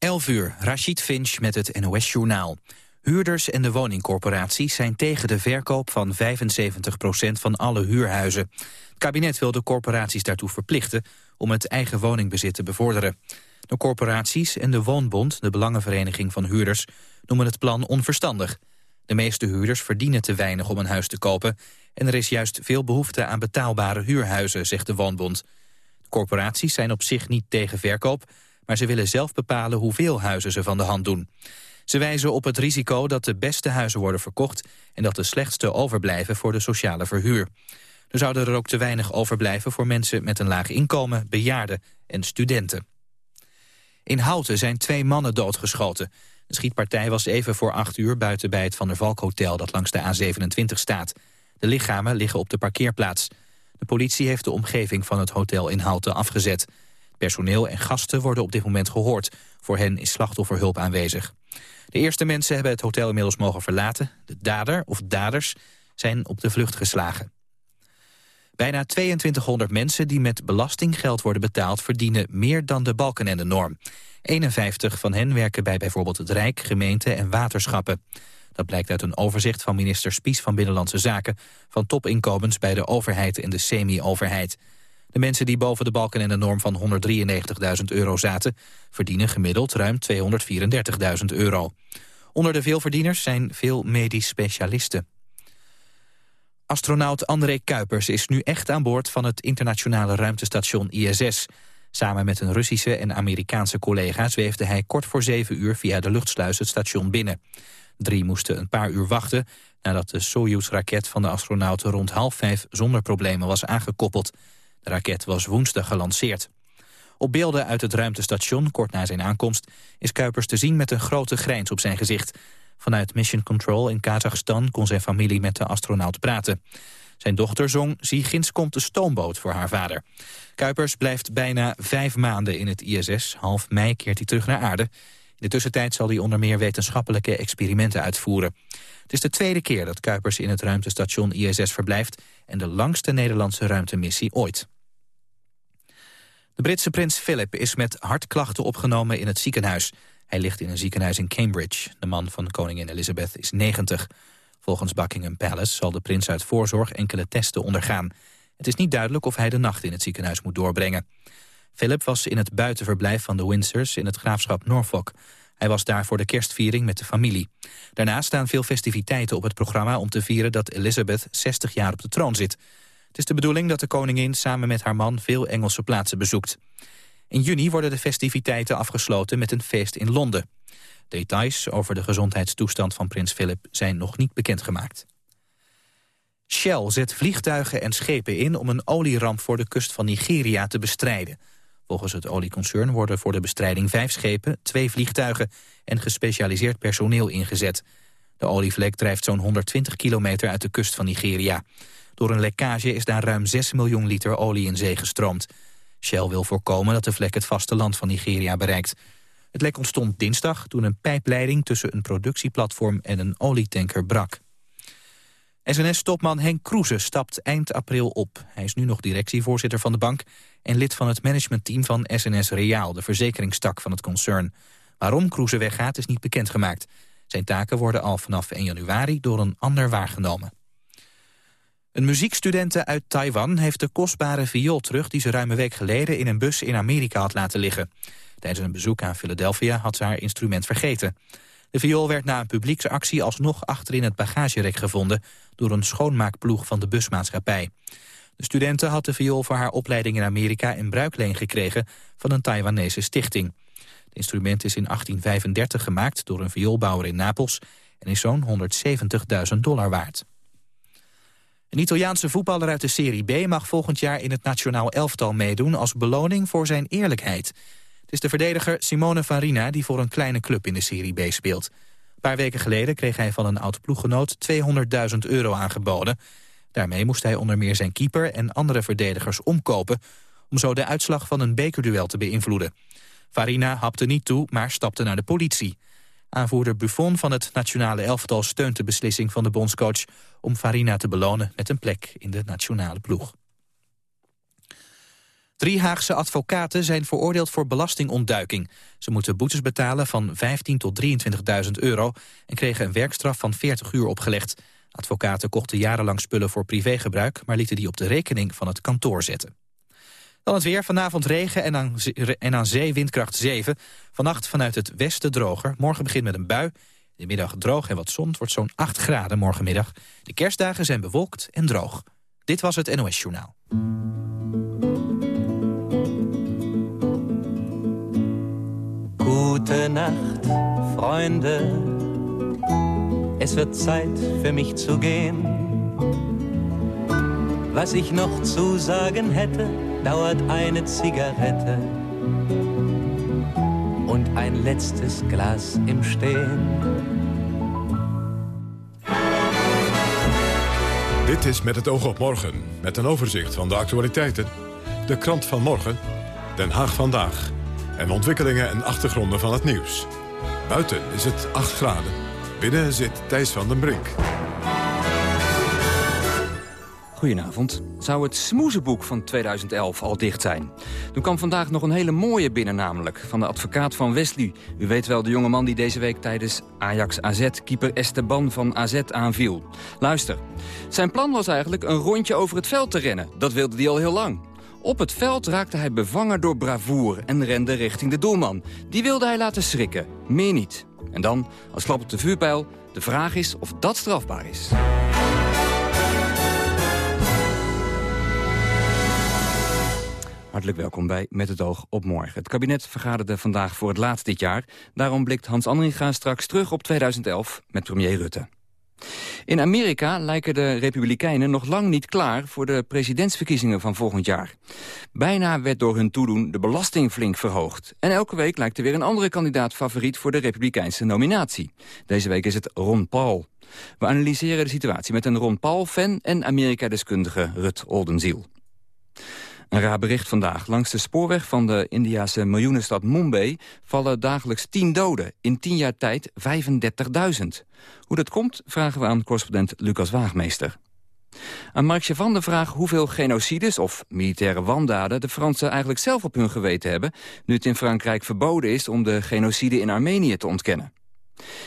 11 uur, Rashid Finch met het NOS-journaal. Huurders en de woningcorporaties zijn tegen de verkoop van 75% van alle huurhuizen. Het kabinet wil de corporaties daartoe verplichten om het eigen woningbezit te bevorderen. De corporaties en de Woonbond, de Belangenvereniging van Huurders, noemen het plan onverstandig. De meeste huurders verdienen te weinig om een huis te kopen... en er is juist veel behoefte aan betaalbare huurhuizen, zegt de Woonbond. De corporaties zijn op zich niet tegen verkoop maar ze willen zelf bepalen hoeveel huizen ze van de hand doen. Ze wijzen op het risico dat de beste huizen worden verkocht... en dat de slechtste overblijven voor de sociale verhuur. Er zouden er ook te weinig overblijven voor mensen met een laag inkomen, bejaarden en studenten. In Houten zijn twee mannen doodgeschoten. De schietpartij was even voor acht uur buiten bij het Van der Valk Hotel... dat langs de A27 staat. De lichamen liggen op de parkeerplaats. De politie heeft de omgeving van het hotel in Houten afgezet. Personeel en gasten worden op dit moment gehoord. Voor hen is slachtofferhulp aanwezig. De eerste mensen hebben het hotel inmiddels mogen verlaten. De dader of daders zijn op de vlucht geslagen. Bijna 2200 mensen die met belastinggeld worden betaald... verdienen meer dan de balken en de norm. 51 van hen werken bij bijvoorbeeld het Rijk, gemeenten en waterschappen. Dat blijkt uit een overzicht van minister Spies van Binnenlandse Zaken... van topinkomens bij de overheid en de semi-overheid. De mensen die boven de balken en de norm van 193.000 euro zaten... verdienen gemiddeld ruim 234.000 euro. Onder de veelverdieners zijn veel medisch specialisten. Astronaut André Kuipers is nu echt aan boord van het internationale ruimtestation ISS. Samen met een Russische en Amerikaanse collega zweefde hij kort voor zeven uur via de luchtsluis het station binnen. Drie moesten een paar uur wachten nadat de Soyuz-raket van de astronauten rond half vijf zonder problemen was aangekoppeld. De raket was woensdag gelanceerd. Op beelden uit het ruimtestation, kort na zijn aankomst... is Kuipers te zien met een grote grijns op zijn gezicht. Vanuit Mission Control in Kazachstan kon zijn familie met de astronaut praten. Zijn dochter zong Zie ginds komt de stoomboot voor haar vader. Kuipers blijft bijna vijf maanden in het ISS. Half mei keert hij terug naar aarde. De tussentijd zal hij onder meer wetenschappelijke experimenten uitvoeren. Het is de tweede keer dat Kuipers in het ruimtestation ISS verblijft... en de langste Nederlandse ruimtemissie ooit. De Britse prins Philip is met hartklachten opgenomen in het ziekenhuis. Hij ligt in een ziekenhuis in Cambridge. De man van koningin Elizabeth is 90. Volgens Buckingham Palace zal de prins uit voorzorg enkele testen ondergaan. Het is niet duidelijk of hij de nacht in het ziekenhuis moet doorbrengen. Philip was in het buitenverblijf van de Windsors in het graafschap Norfolk. Hij was daar voor de kerstviering met de familie. Daarna staan veel festiviteiten op het programma om te vieren dat Elizabeth 60 jaar op de troon zit. Het is de bedoeling dat de koningin samen met haar man veel Engelse plaatsen bezoekt. In juni worden de festiviteiten afgesloten met een feest in Londen. Details over de gezondheidstoestand van prins Philip zijn nog niet bekendgemaakt. Shell zet vliegtuigen en schepen in om een olieramp voor de kust van Nigeria te bestrijden. Volgens het olieconcern worden voor de bestrijding vijf schepen, twee vliegtuigen en gespecialiseerd personeel ingezet. De olievlek drijft zo'n 120 kilometer uit de kust van Nigeria. Door een lekkage is daar ruim 6 miljoen liter olie in zee gestroomd. Shell wil voorkomen dat de vlek het vasteland van Nigeria bereikt. Het lek ontstond dinsdag toen een pijpleiding tussen een productieplatform en een olietanker brak. SNS-topman Henk Kroeze stapt eind april op. Hij is nu nog directievoorzitter van de bank... en lid van het managementteam van SNS Reaal, de verzekeringstak van het concern. Waarom Kroeze weggaat is niet bekendgemaakt. Zijn taken worden al vanaf 1 januari door een ander waargenomen. Een muziekstudente uit Taiwan heeft de kostbare viool terug... die ze ruim een week geleden in een bus in Amerika had laten liggen. Tijdens een bezoek aan Philadelphia had ze haar instrument vergeten. De viool werd na een publieksactie alsnog achter in het bagagerek gevonden... door een schoonmaakploeg van de busmaatschappij. De studente had de viool voor haar opleiding in Amerika in bruikleen gekregen... van een Taiwanese stichting. Het instrument is in 1835 gemaakt door een vioolbouwer in Napels... en is zo'n 170.000 dollar waard. Een Italiaanse voetballer uit de Serie B mag volgend jaar in het nationaal elftal meedoen als beloning voor zijn eerlijkheid. Het is de verdediger Simone Farina die voor een kleine club in de Serie B speelt. Een paar weken geleden kreeg hij van een oud ploeggenoot 200.000 euro aangeboden. Daarmee moest hij onder meer zijn keeper en andere verdedigers omkopen... om zo de uitslag van een bekerduel te beïnvloeden. Farina hapte niet toe, maar stapte naar de politie. Aanvoerder Buffon van het nationale elftal steunt de beslissing van de bondscoach... om Farina te belonen met een plek in de nationale ploeg. Drie Haagse advocaten zijn veroordeeld voor belastingontduiking. Ze moeten boetes betalen van 15 tot 23.000 euro... en kregen een werkstraf van 40 uur opgelegd. Advocaten kochten jarenlang spullen voor privégebruik... maar lieten die op de rekening van het kantoor zetten. Dan het weer, vanavond regen en aan, aan zee windkracht 7. Vannacht vanuit het westen droger. Morgen begint met een bui. De middag droog en wat zon. Het wordt zo'n 8 graden morgenmiddag. De kerstdagen zijn bewolkt en droog. Dit was het NOS Journaal. Gute Nacht, Freunde. Es wird Zeit für mich zu gehen. Was ich noch zu sagen hätte, dauert eine Zigarette und ein letztes Glas im Stehen. Dit is Met het oog op morgen, met een overzicht van de actualiteiten. De krant van morgen, Den Haag vandaag en ontwikkelingen en achtergronden van het nieuws. Buiten is het 8 graden. Binnen zit Thijs van den Brink. Goedenavond. Zou het smoezenboek van 2011 al dicht zijn? Er kwam vandaag nog een hele mooie binnen namelijk. Van de advocaat van Wesley. U weet wel, de jonge man die deze week tijdens Ajax AZ... keeper Esteban van AZ aanviel. Luister. Zijn plan was eigenlijk een rondje over het veld te rennen. Dat wilde hij al heel lang. Op het veld raakte hij bevangen door bravoure en rende richting de doelman. Die wilde hij laten schrikken, meer niet. En dan, als klap op de vuurpijl, de vraag is of dat strafbaar is. Hartelijk welkom bij Met het oog op morgen. Het kabinet vergaderde vandaag voor het laatst dit jaar. Daarom blikt Hans Andringa straks terug op 2011 met premier Rutte. In Amerika lijken de Republikeinen nog lang niet klaar voor de presidentsverkiezingen van volgend jaar. Bijna werd door hun toedoen de belasting flink verhoogd. En elke week lijkt er weer een andere kandidaat favoriet voor de Republikeinse nominatie. Deze week is het Ron Paul. We analyseren de situatie met een Ron Paul-fan en Amerika-deskundige Rut Oldenziel. Een raar bericht vandaag. Langs de spoorweg van de Indiase miljoenenstad Mumbai... vallen dagelijks 10 doden. In 10 jaar tijd 35.000. Hoe dat komt, vragen we aan correspondent Lucas Waagmeester. Aan Mark van de vraag hoeveel genocides of militaire wandaden... de Fransen eigenlijk zelf op hun geweten hebben... nu het in Frankrijk verboden is om de genocide in Armenië te ontkennen.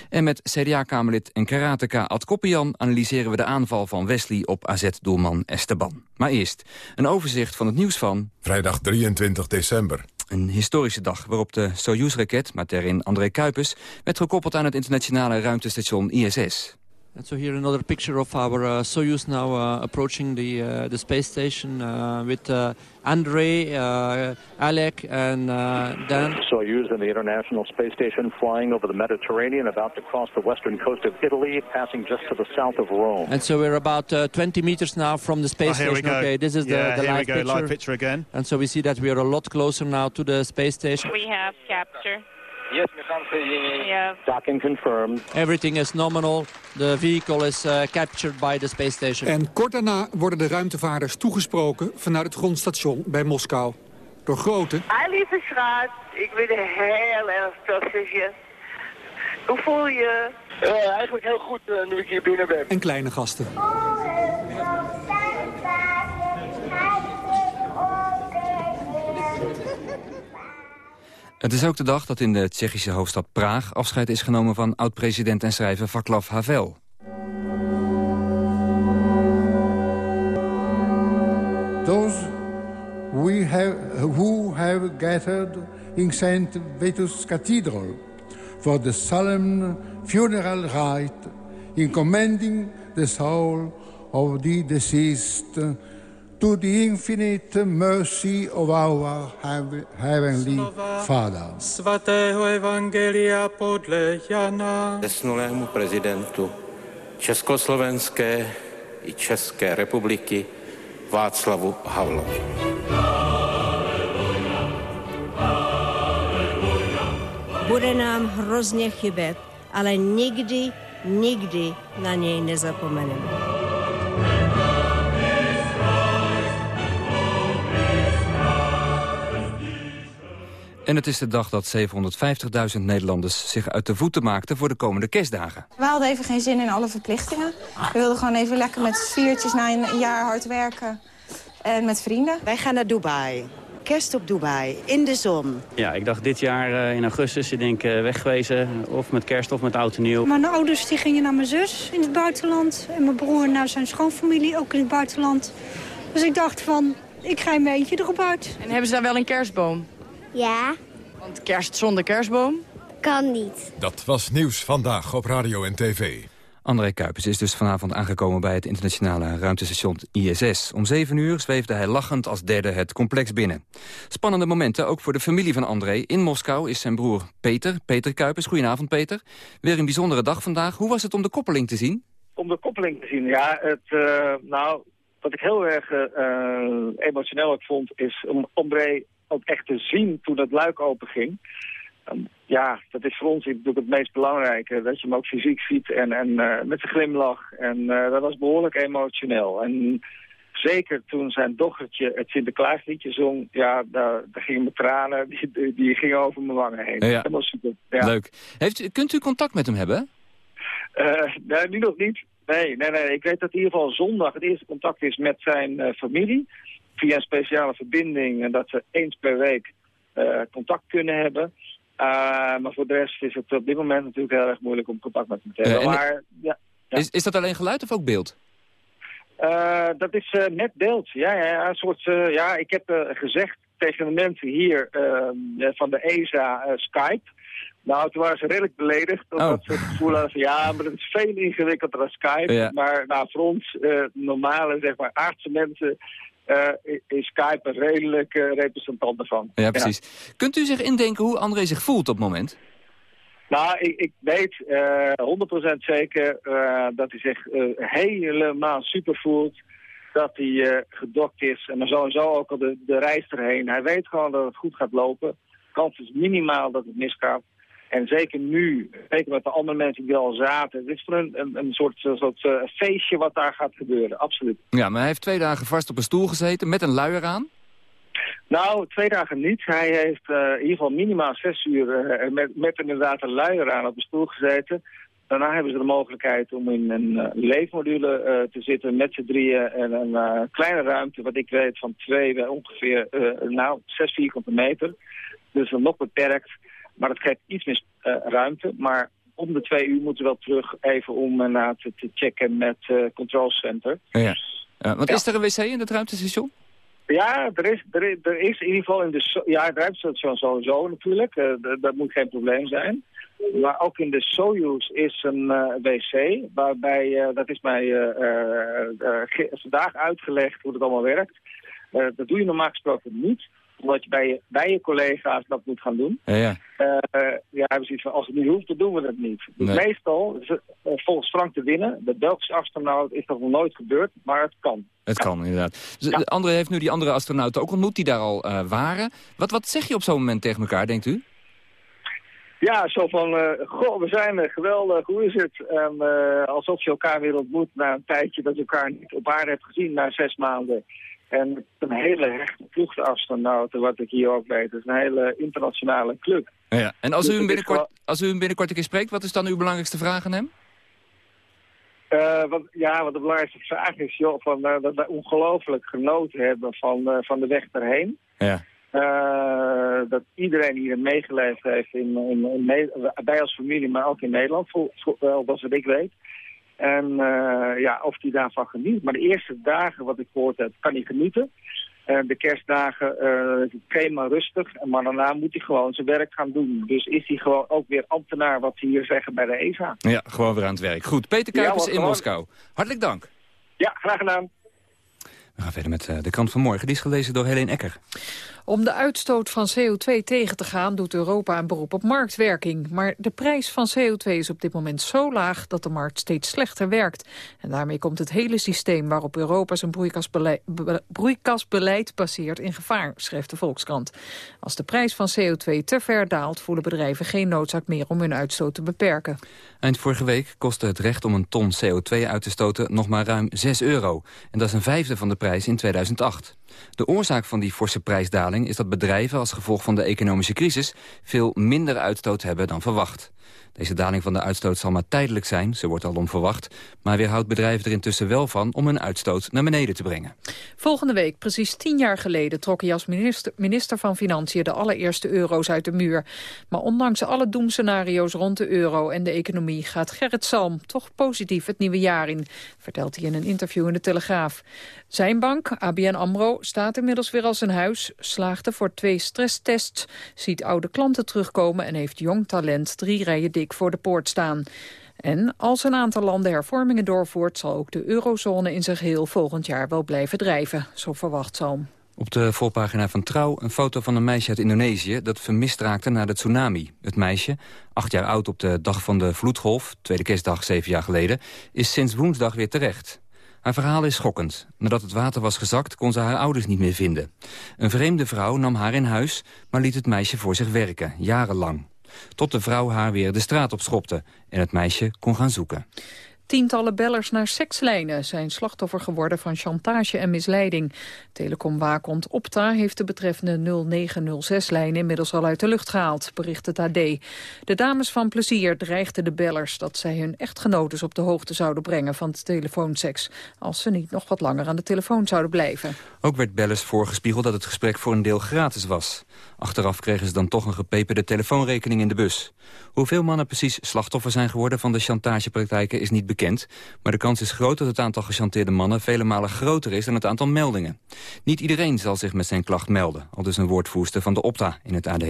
En met CDA-kamerlid en karateka Ad Koppian analyseren we de aanval van Wesley op AZ-doelman Esteban. Maar eerst een overzicht van het nieuws van... Vrijdag 23 december. Een historische dag waarop de Soyuz-raket, met daarin André Kuipers... werd gekoppeld aan het internationale ruimtestation ISS. And so here another picture of our uh, Soyuz now uh, approaching the uh, the space station uh, with uh, Andrei, uh, Alec, and Dan. Soyuz in the International Space Station flying over the Mediterranean, about to cross the western coast of Italy, passing just to the south of Rome. And so we're about 20 meters now from the space oh, station. Okay, this is yeah, the, the here live we go, picture. live picture again. And so we see that we are a lot closer now to the space station. We have capture. Yes, Yeah. Docking confirmed. Everything is nominal. The vehicle is uh, captured by the space station. En kort daarna worden de ruimtevaarders toegesproken vanuit het grondstation bij Moskou. Door grote... Ah, lieve schat, ik ben heel erg trots je. Hoe voel je? Uh, eigenlijk heel goed uh, nu ik hier binnen ben. En kleine gasten. Het is ook de dag dat in de Tsjechische hoofdstad Praag... afscheid is genomen van oud-president en schrijver Václav Havel. Those we have, who have gathered in St. Vitus Cathedral... for the solemn funeral rite in commending the soul of the deceased to the infinite mercy of our Heavenly Father. Svatého Evangelia podle Jana. Zesnulému prezidentu Československé i České republiky Václavu Havlovi. Bude nám hrozně chybět, ale nikdy, nikdy na něj nezapomeneme. En het is de dag dat 750.000 Nederlanders zich uit de voeten maakten voor de komende kerstdagen. We hadden even geen zin in alle verplichtingen. We wilden gewoon even lekker met viertjes na een jaar hard werken en met vrienden. Wij gaan naar Dubai. kerst op Dubai, in de zon. Ja, ik dacht dit jaar eh, in augustus, ik denk uh, wegwezen. Of met kerst of met oud en nieuw. Mijn ouders die gingen naar mijn zus in het buitenland. En mijn broer naar zijn schoonfamilie, ook in het buitenland. Dus ik dacht van, ik ga een eentje erop uit. En hebben ze daar wel een kerstboom? Ja. Want kerst zonder kerstboom? Kan niet. Dat was Nieuws Vandaag op Radio en TV. André Kuipers is dus vanavond aangekomen bij het internationale ruimtestation ISS. Om 7 uur zweefde hij lachend als derde het complex binnen. Spannende momenten, ook voor de familie van André. In Moskou is zijn broer Peter, Peter Kuipers. Goedenavond Peter. Weer een bijzondere dag vandaag. Hoe was het om de koppeling te zien? Om de koppeling te zien, ja. Het, uh, nou, wat ik heel erg uh, emotioneel ook vond, is om André ook echt te zien toen het luik open ging. Um, ja, dat is voor ons natuurlijk het meest belangrijke. Dat je hem ook fysiek ziet en, en uh, met zijn glimlach. En uh, dat was behoorlijk emotioneel. En zeker toen zijn dochtertje het Sinterklaasliedje zong... ja, daar, daar gingen mijn tranen, die, die gingen over mijn wangen heen. Ja. Dat was super. Ja. Leuk. Heeft, kunt u contact met hem hebben? Uh, nee, nu nog niet. Nee, nee, nee. Ik weet dat in ieder geval zondag het eerste contact is met zijn familie. Via een speciale verbinding. En dat ze eens per week contact kunnen hebben... Uh, maar voor de rest is het op dit moment natuurlijk heel erg moeilijk om contact met hem te hebben. Uh, maar, ja, ja. Is, is dat alleen geluid of ook beeld? Uh, dat is net beeld. Ja, ja, een soort, ja ik heb gezegd tegen de mensen hier van de ESA Skype. Nou, toen waren ze redelijk beledigd. Omdat oh. ze het gevoel hadden van ja, maar het is veel ingewikkelder dan Skype. Ja. Maar nou, voor ons normale, zeg maar, aardse mensen is Skype een redelijk representant ervan. Ja, precies. Ja. Kunt u zich indenken hoe André zich voelt op het moment? Nou, ik, ik weet uh, 100% zeker dat hij zich helemaal super voelt. Dat hij gedokt is en dan sowieso ook al de, de reis erheen. Hij weet gewoon dat het goed gaat lopen. De kans is minimaal dat het misgaat. En zeker nu, zeker met de andere mensen die al zaten. Het is voor een, een, een soort, soort uh, feestje wat daar gaat gebeuren, absoluut. Ja, maar hij heeft twee dagen vast op een stoel gezeten met een luier aan? Nou, twee dagen niet. Hij heeft uh, in ieder geval minimaal zes uur uh, met, met inderdaad een luier aan op de stoel gezeten. Daarna hebben ze de mogelijkheid om in een leefmodule te zitten met z'n drieën. En een kleine ruimte, wat ik weet, van twee bij ongeveer nou, zes vierkante meter. Dus nog beperkt. Maar dat geeft iets meer uh, ruimte. Maar om de twee uur moeten we wel terug even om uh, te, te checken met het uh, control center. Ja. want ja. is er een wc in het ruimtestation? Ja, er is, er, is, er is in ieder geval in de... Ja, het ruimtestation sowieso natuurlijk. dat moet geen probleem zijn. Maar ook in de Soyuz is een wc. Waarbij, dat is mij vandaag uitgelegd hoe het allemaal werkt. dat doe je normaal gesproken niet omdat je bij je, bij je collega's dat moet gaan doen. Ja, ja. Uh, ja, we zien van als het niet hoeft, dan doen we het niet. Dus nee. meestal, uh, volgens Frank te winnen, de Belgische astronaut, is dat nog nooit gebeurd, maar het kan. Het kan, inderdaad. Dus ja. André heeft nu die andere astronauten ook ontmoet die daar al uh, waren. Wat, wat zeg je op zo'n moment tegen elkaar, denkt u? Ja, zo van, uh, goh, we zijn er, geweldig, hoe is het? En uh, alsof je elkaar weer ontmoet na een tijdje dat je elkaar niet op aarde hebt gezien, na zes maanden. En een hele hechte ploeg astronauten, wat ik hier ook weet. Het is een hele internationale club. Ja, en als u, hem binnenkort, als u hem binnenkort een keer spreekt, wat is dan uw belangrijkste vraag aan hem? Uh, wat, ja, wat de belangrijkste vraag is, joh, van, uh, dat wij ongelooflijk genoten hebben van, uh, van de weg erheen. Ja. Dat iedereen hier meegeleefd heeft in, in, in, bij als familie, maar ook in Nederland, voor, voor, wel dat wat ik weet. En uh, ja, of hij daarvan geniet. Maar de eerste dagen, wat ik gehoord heb, kan hij genieten. Uh, de kerstdagen uh, is het helemaal rustig. Maar daarna moet hij gewoon zijn werk gaan doen. Dus is hij gewoon ook weer ambtenaar, wat ze hier zeggen bij de ESA. Ja, gewoon weer aan het werk. Goed, Peter Kuipers ja, in gewoon... Moskou. Hartelijk dank. Ja, graag gedaan. We gaan verder met de krant van morgen. Die is gelezen door Helene Ecker. Om de uitstoot van CO2 tegen te gaan doet Europa een beroep op marktwerking. Maar de prijs van CO2 is op dit moment zo laag dat de markt steeds slechter werkt. En daarmee komt het hele systeem waarop Europa zijn broeikasbeleid, broeikasbeleid baseert in gevaar, schrijft de Volkskrant. Als de prijs van CO2 te ver daalt voelen bedrijven geen noodzaak meer om hun uitstoot te beperken. Eind vorige week kostte het recht om een ton CO2 uit te stoten nog maar ruim 6 euro. En dat is een vijfde van de prijs in 2008. De oorzaak van die forse prijsdaling is dat bedrijven als gevolg van de economische crisis veel minder uitstoot hebben dan verwacht. Deze daling van de uitstoot zal maar tijdelijk zijn, ze wordt al om verwacht... maar weerhoudt bedrijven er intussen wel van om hun uitstoot naar beneden te brengen. Volgende week, precies tien jaar geleden, trok hij als minister, minister van Financiën de allereerste euro's uit de muur. Maar ondanks alle doemscenario's rond de euro en de economie gaat Gerrit Salm toch positief het nieuwe jaar in, vertelt hij in een interview in de Telegraaf. Zijn bank, ABN AMRO, staat inmiddels weer als een huis, slaagde voor twee stresstests, ziet oude klanten terugkomen en heeft jong talent drie rijen dik voor de poort staan. En als een aantal landen hervormingen doorvoert... zal ook de eurozone in zijn geheel volgend jaar wel blijven drijven. Zo verwacht Salm. Op de voorpagina van Trouw een foto van een meisje uit Indonesië... dat vermist raakte na de tsunami. Het meisje, acht jaar oud op de dag van de vloedgolf... tweede kerstdag zeven jaar geleden... is sinds woensdag weer terecht. Haar verhaal is schokkend. Nadat het water was gezakt, kon ze haar ouders niet meer vinden. Een vreemde vrouw nam haar in huis, maar liet het meisje voor zich werken, jarenlang. Tot de vrouw haar weer de straat op schopte en het meisje kon gaan zoeken. Tientallen bellers naar sekslijnen zijn slachtoffer geworden van chantage en misleiding. Telecomwaakhond Opta heeft de betreffende 0906-lijn inmiddels al uit de lucht gehaald, bericht het AD. De dames van Plezier dreigden de bellers dat zij hun echtgenotes op de hoogte zouden brengen van telefoonseks, als ze niet nog wat langer aan de telefoon zouden blijven. Ook werd bellers voorgespiegeld dat het gesprek voor een deel gratis was. Achteraf kregen ze dan toch een gepeperde telefoonrekening in de bus. Hoeveel mannen precies slachtoffer zijn geworden van de chantagepraktijken is niet bekend. Maar de kans is groot dat het aantal gechanteerde mannen vele malen groter is dan het aantal meldingen. Niet iedereen zal zich met zijn klacht melden, al dus een woordvoerster van de Opta in het AD.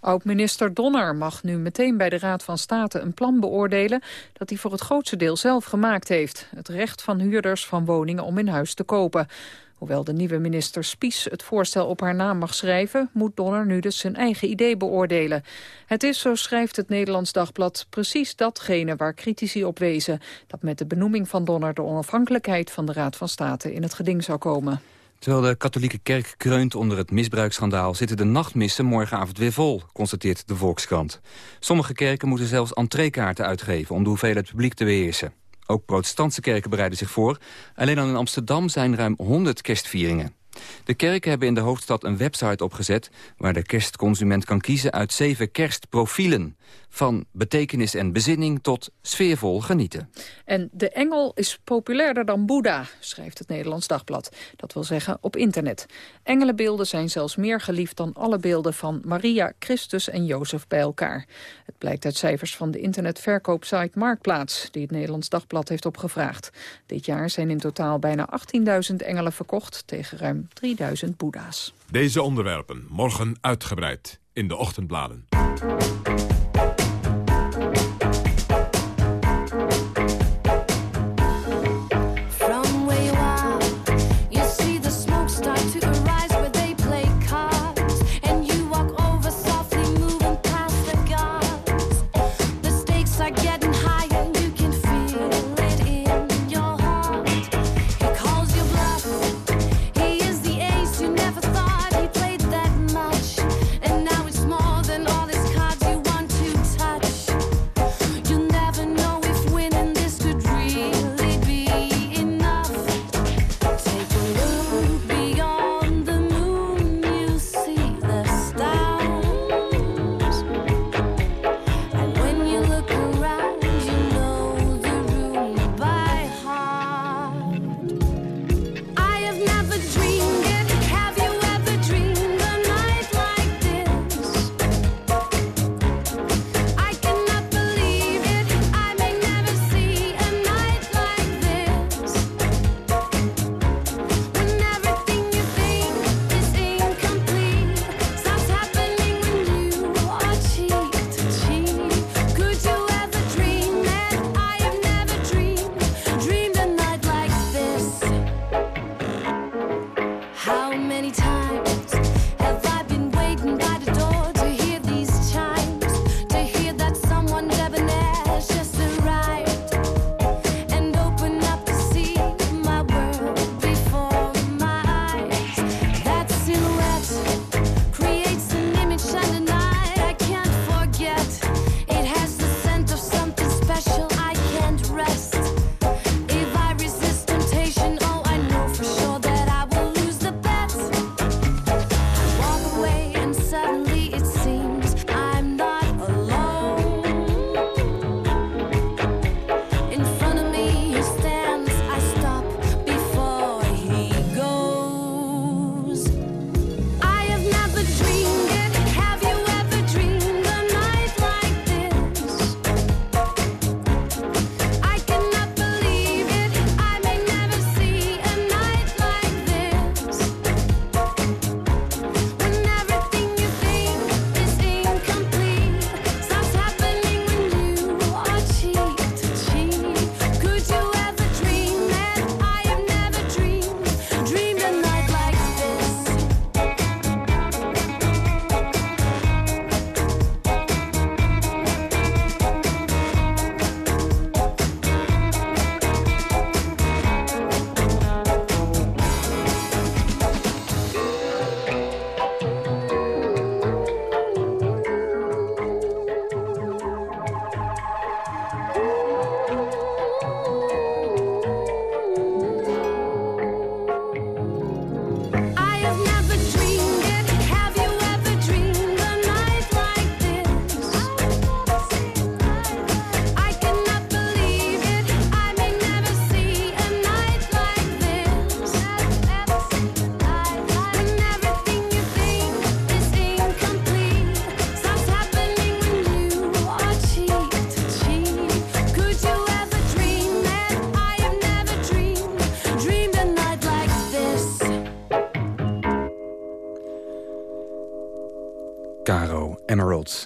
Oud-minister Donner mag nu meteen bij de Raad van State een plan beoordelen dat hij voor het grootste deel zelf gemaakt heeft. Het recht van huurders van woningen om in huis te kopen. Hoewel de nieuwe minister Spies het voorstel op haar naam mag schrijven... moet Donner nu dus zijn eigen idee beoordelen. Het is, zo schrijft het Nederlands Dagblad, precies datgene waar critici op wezen... dat met de benoeming van Donner de onafhankelijkheid van de Raad van State in het geding zou komen. Terwijl de katholieke kerk kreunt onder het misbruiksschandaal... zitten de nachtmissen morgenavond weer vol, constateert de Volkskrant. Sommige kerken moeten zelfs entreekaarten uitgeven... om de hoeveelheid publiek te beheersen. Ook protestantse kerken bereiden zich voor. Alleen al in Amsterdam zijn ruim 100 kerstvieringen. De kerken hebben in de hoofdstad een website opgezet... waar de kerstconsument kan kiezen uit zeven kerstprofielen. Van betekenis en bezinning tot sfeervol genieten. En de engel is populairder dan Boeddha, schrijft het Nederlands Dagblad. Dat wil zeggen op internet. Engelenbeelden zijn zelfs meer geliefd dan alle beelden van Maria, Christus en Jozef bij elkaar. Het blijkt uit cijfers van de internetverkoopsite Marktplaats... die het Nederlands Dagblad heeft opgevraagd. Dit jaar zijn in totaal bijna 18.000 engelen verkocht... tegen ruim 3.000 Boeddha's. Deze onderwerpen morgen uitgebreid in de ochtendbladen.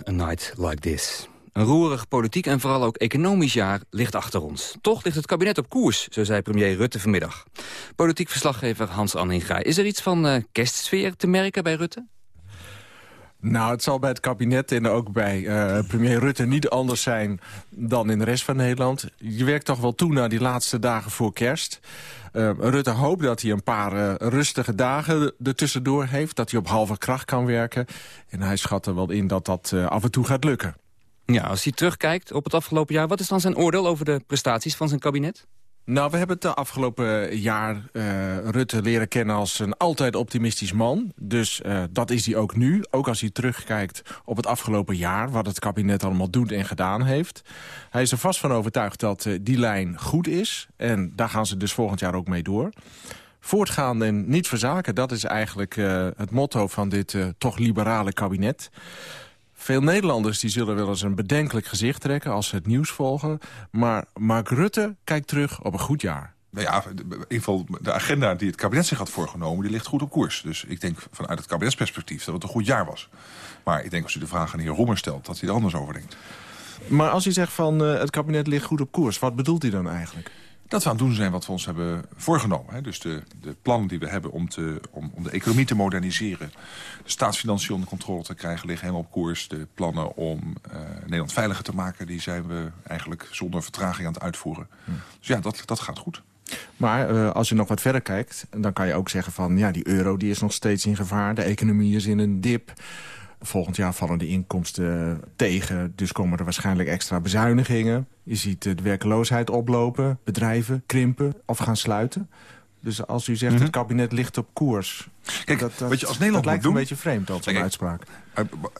A Night Like This. Een roerig politiek en vooral ook economisch jaar ligt achter ons. Toch ligt het kabinet op koers, zo zei premier Rutte vanmiddag. Politiek verslaggever Hans Anninga. Is er iets van uh, kerstsfeer te merken bij Rutte? Nou, het zal bij het kabinet en ook bij uh, premier Rutte niet anders zijn dan in de rest van Nederland. Je werkt toch wel toe naar die laatste dagen voor kerst. Uh, Rutte hoopt dat hij een paar uh, rustige dagen ertussendoor heeft. Dat hij op halve kracht kan werken. En hij schat er wel in dat dat af en toe gaat lukken. Ja, als hij terugkijkt op het afgelopen jaar... wat is dan zijn oordeel over de prestaties van zijn kabinet? Nou, we hebben het de afgelopen jaar uh, Rutte leren kennen als een altijd optimistisch man. Dus uh, dat is hij ook nu. Ook als hij terugkijkt op het afgelopen jaar... wat het kabinet allemaal doet en gedaan heeft. Hij is er vast van overtuigd dat die lijn goed is. En daar gaan ze dus volgend jaar ook mee door. Voortgaan en niet verzaken, dat is eigenlijk het motto van dit toch liberale kabinet. Veel Nederlanders die zullen wel eens een bedenkelijk gezicht trekken... als ze het nieuws volgen. Maar Mark Rutte kijkt terug op een goed jaar. Nou ja, in ieder geval de agenda die het kabinet zich had voorgenomen... die ligt goed op koers. Dus ik denk vanuit het kabinetsperspectief dat het een goed jaar was. Maar ik denk als u de vraag aan de heer Roemer stelt... dat hij er anders over denkt. Maar als u zegt van uh, het kabinet ligt goed op koers... wat bedoelt hij dan eigenlijk? Dat we aan het doen zijn wat we ons hebben voorgenomen. Hè. Dus de, de plannen die we hebben om, te, om, om de economie te moderniseren... de staatsfinanciën onder controle te krijgen liggen helemaal op koers. De plannen om uh, Nederland veiliger te maken... die zijn we eigenlijk zonder vertraging aan het uitvoeren. Hm. Dus ja, dat, dat gaat goed. Maar uh, als je nog wat verder kijkt, dan kan je ook zeggen van... ja, die euro die is nog steeds in gevaar, de economie is in een dip... Volgend jaar vallen de inkomsten tegen, dus komen er waarschijnlijk extra bezuinigingen. Je ziet de werkloosheid oplopen, bedrijven krimpen of gaan sluiten. Dus als u zegt mm -hmm. het kabinet ligt op koers... Kijk, dat, dat, wat je als Nederland dat lijkt doen, een beetje vreemd als een uitspraak.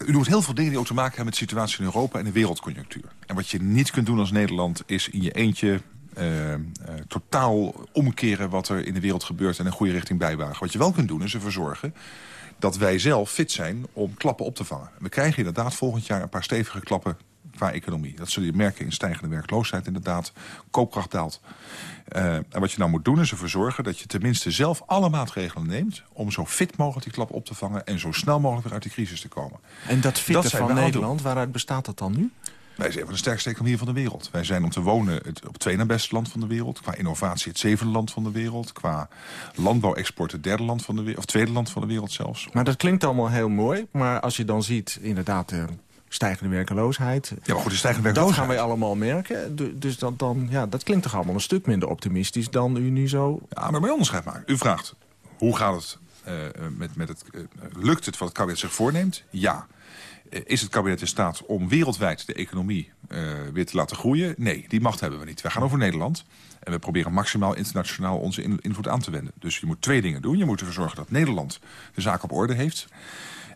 U doet heel veel dingen die ook te maken hebben met de situatie in Europa en de wereldconjunctuur. En wat je niet kunt doen als Nederland is in je eentje uh, uh, totaal omkeren wat er in de wereld gebeurt en een goede richting bijwagen. Wat je wel kunt doen is ervoor zorgen dat wij zelf fit zijn om klappen op te vangen. We krijgen inderdaad volgend jaar een paar stevige klappen qua economie. Dat zul je merken in stijgende werkloosheid inderdaad. Koopkracht daalt. Uh, en wat je nou moet doen is ervoor zorgen dat je tenminste zelf alle maatregelen neemt... om zo fit mogelijk die klap op te vangen... en zo snel mogelijk weer uit die crisis te komen. En dat fitte van Nederland, waaruit bestaat dat dan nu? Wij zijn een van de sterkste economieën van de wereld. Wij zijn om te wonen het op tweede beste land van de wereld. Qua innovatie het zevende land van de wereld. Qua landbouwexport het derde land van de wereld. Of tweede land van de wereld zelfs. Maar dat klinkt allemaal heel mooi. Maar als je dan ziet, inderdaad... Uh, stijgende werkeloosheid. Ja, maar goed, de stijgende werkeloosheid. Dat gaan wij allemaal merken. Dus dan, dan, ja, dat klinkt toch allemaal een stuk minder optimistisch dan u nu zo... Ja, maar bij onderscheid maken. U vraagt, hoe gaat het met, met het... Uh, lukt het wat het kabinet zich voorneemt? Ja. Is het kabinet in staat om wereldwijd de economie weer te laten groeien? Nee, die macht hebben we niet. Wij gaan over Nederland en we proberen maximaal internationaal onze invloed aan te wenden. Dus je moet twee dingen doen. Je moet ervoor zorgen dat Nederland de zaak op orde heeft.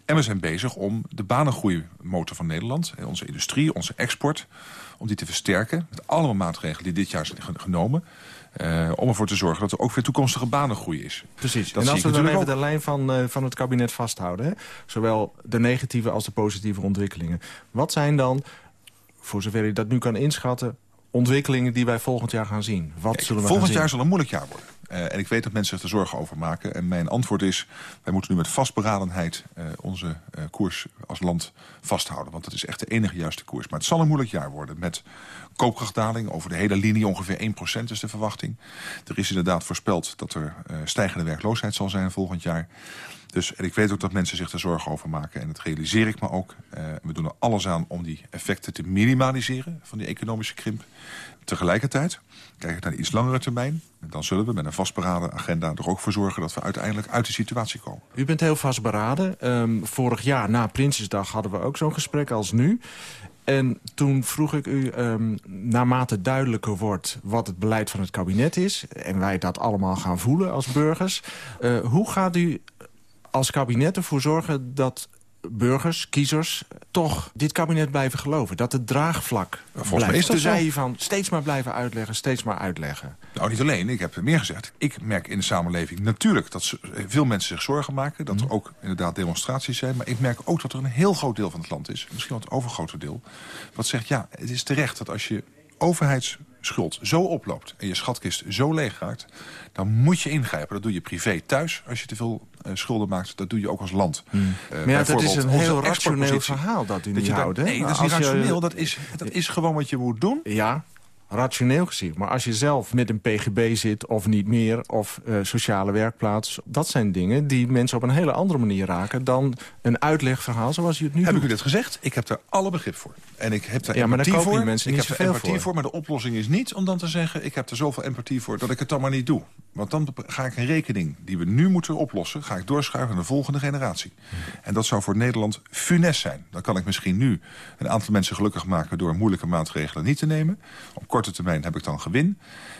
En we zijn bezig om de banengroeimotor van Nederland, onze industrie, onze export, om die te versterken. Met allemaal maatregelen die dit jaar zijn genomen. Uh, om ervoor te zorgen dat er ook weer toekomstige banengroei is. Precies. Dat en als we dan even ook... de lijn van, uh, van het kabinet vasthouden... Hè? zowel de negatieve als de positieve ontwikkelingen. Wat zijn dan, voor zover je dat nu kan inschatten... ontwikkelingen die wij volgend jaar gaan zien? Wat Kijk, zullen we volgend jaar zal een moeilijk jaar worden. Uh, en ik weet dat mensen zich er zorgen over maken. En mijn antwoord is, wij moeten nu met vastberadenheid uh, onze uh, koers als land vasthouden. Want dat is echt de enige juiste koers. Maar het zal een moeilijk jaar worden met koopkrachtdaling. Over de hele linie ongeveer 1% is de verwachting. Er is inderdaad voorspeld dat er stijgende werkloosheid zal zijn volgend jaar. Dus en ik weet ook dat mensen zich er zorgen over maken. En dat realiseer ik me ook. we doen er alles aan om die effecten te minimaliseren van die economische krimp. Tegelijkertijd kijk ik naar de iets langere termijn. Dan zullen we met een vastberaden agenda er ook voor zorgen... dat we uiteindelijk uit de situatie komen. U bent heel vastberaden. Um, vorig jaar na Prinsjesdag hadden we ook zo'n gesprek als nu. En toen vroeg ik u, um, naarmate duidelijker wordt wat het beleid van het kabinet is... en wij dat allemaal gaan voelen als burgers... Uh, hoe gaat u als kabinet ervoor zorgen dat burgers, kiezers, toch dit kabinet blijven geloven. Dat het draagvlak Volgens blijft. mij is dat je van steeds maar blijven uitleggen, steeds maar uitleggen. Nou, niet alleen. Ik heb meer gezegd. Ik merk in de samenleving natuurlijk dat ze- veel mensen zich zorgen maken. Dat er ook inderdaad demonstraties zijn. Maar ik merk ook dat er een heel groot deel van het land is. Misschien wel het overgrote deel. Wat zegt, ja, het is terecht dat als je schuld zo oploopt en je schatkist zo leeg raakt... dan moet je ingrijpen. Dat doe je privé thuis als je te veel uh, schulden maakt. Dat doe je ook als land. Hmm. Uh, maar ja, dat is een heel rationeel verhaal dat u dat niet houdt. Nee, dat is niet rationeel. Je, dat, is, dat is gewoon wat je moet doen. Ja, rationeel gezien. Maar als je zelf met een PGB zit of niet meer... of uh, sociale werkplaats, dat zijn dingen die mensen op een hele andere manier raken... dan een uitlegverhaal zoals u het nu heb doet. Heb ik u dat gezegd? Ik heb daar alle begrip voor. En ik heb daar ja, maar empathie voor. Mensen ik heb er empathie voor. voor. Maar de oplossing is niet om dan te zeggen... ik heb er zoveel empathie voor dat ik het dan maar niet doe. Want dan ga ik een rekening die we nu moeten oplossen... ga ik doorschuiven naar de volgende generatie. En dat zou voor Nederland funest zijn. Dan kan ik misschien nu een aantal mensen gelukkig maken... door moeilijke maatregelen niet te nemen. Op korte termijn heb ik dan gewin.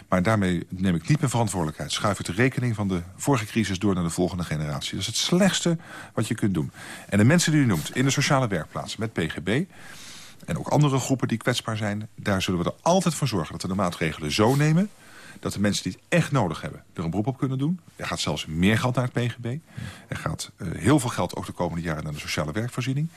Maar daarmee neem ik niet mijn verantwoordelijkheid. Schuif ik de rekening van de vorige crisis door naar de volgende generatie. Dat is het slechtste wat je kunt doen. En de mensen die u noemt in de sociale werkplaats met PGB... en ook andere groepen die kwetsbaar zijn... daar zullen we er altijd voor zorgen dat we de maatregelen zo nemen... dat de mensen die het echt nodig hebben er een beroep op kunnen doen. Er gaat zelfs meer geld naar het PGB. Er gaat uh, heel veel geld ook de komende jaren naar de sociale werkvoorziening.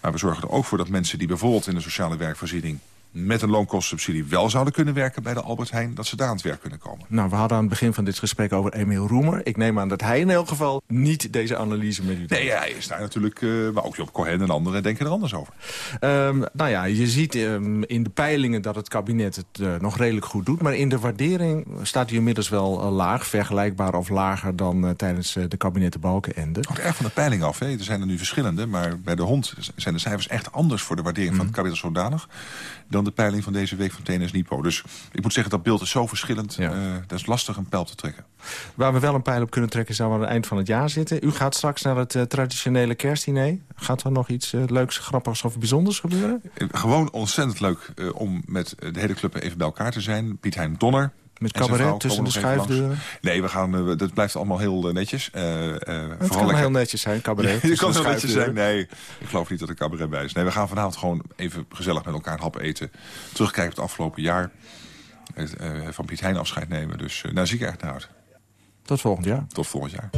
Maar we zorgen er ook voor dat mensen die bijvoorbeeld in de sociale werkvoorziening met een loonkostsubsidie wel zouden kunnen werken bij de Albert Heijn... dat ze daar aan het werk kunnen komen. Nou, we hadden aan het begin van dit gesprek over Emiel Roemer. Ik neem aan dat hij in elk geval niet deze analyse met u doet. Nee, hij is daar natuurlijk, uh, maar ook Job Cohen en anderen denken er anders over. Um, nou ja, je ziet um, in de peilingen dat het kabinet het uh, nog redelijk goed doet... maar in de waardering staat hij inmiddels wel uh, laag, vergelijkbaar of lager... dan tijdens de kabinetten Balkenende. Het erg van de peiling af. Hè. Er zijn er nu verschillende, maar bij de hond zijn de cijfers echt anders... voor de waardering mm. van het kabinet zodanig dan de peiling van deze week van TNS Nipo. Dus ik moet zeggen, dat beeld is zo verschillend. Ja. Uh, dat is lastig een pijl te trekken. Waar we wel een pijl op kunnen trekken... zou aan het eind van het jaar zitten. U gaat straks naar het uh, traditionele kerstdiner. Gaat er nog iets uh, leuks, grappigs of bijzonders gebeuren? Gewoon ontzettend leuk om met de hele club even bij elkaar te zijn. Piet Hein Donner, met cabaret tussen de schuifdeuren? Nee, we gaan, uh, dat blijft allemaal heel uh, netjes. Uh, het kan lekker... heel netjes zijn, cabaret. Het kan heel netjes zijn, nee. Ik geloof niet dat er cabaret bij is. Nee, we gaan vanavond gewoon even gezellig met elkaar een hap eten. Terugkijken op het afgelopen jaar. van Piet Hein afscheid nemen. Dus daar zie ik echt naar uit. Tot volgend jaar. Tot volgend jaar.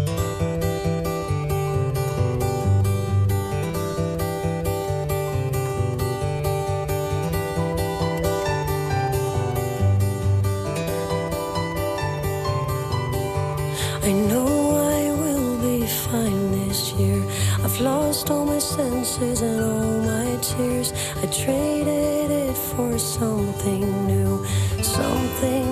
Lost all my senses and all my tears. I traded it for something new, something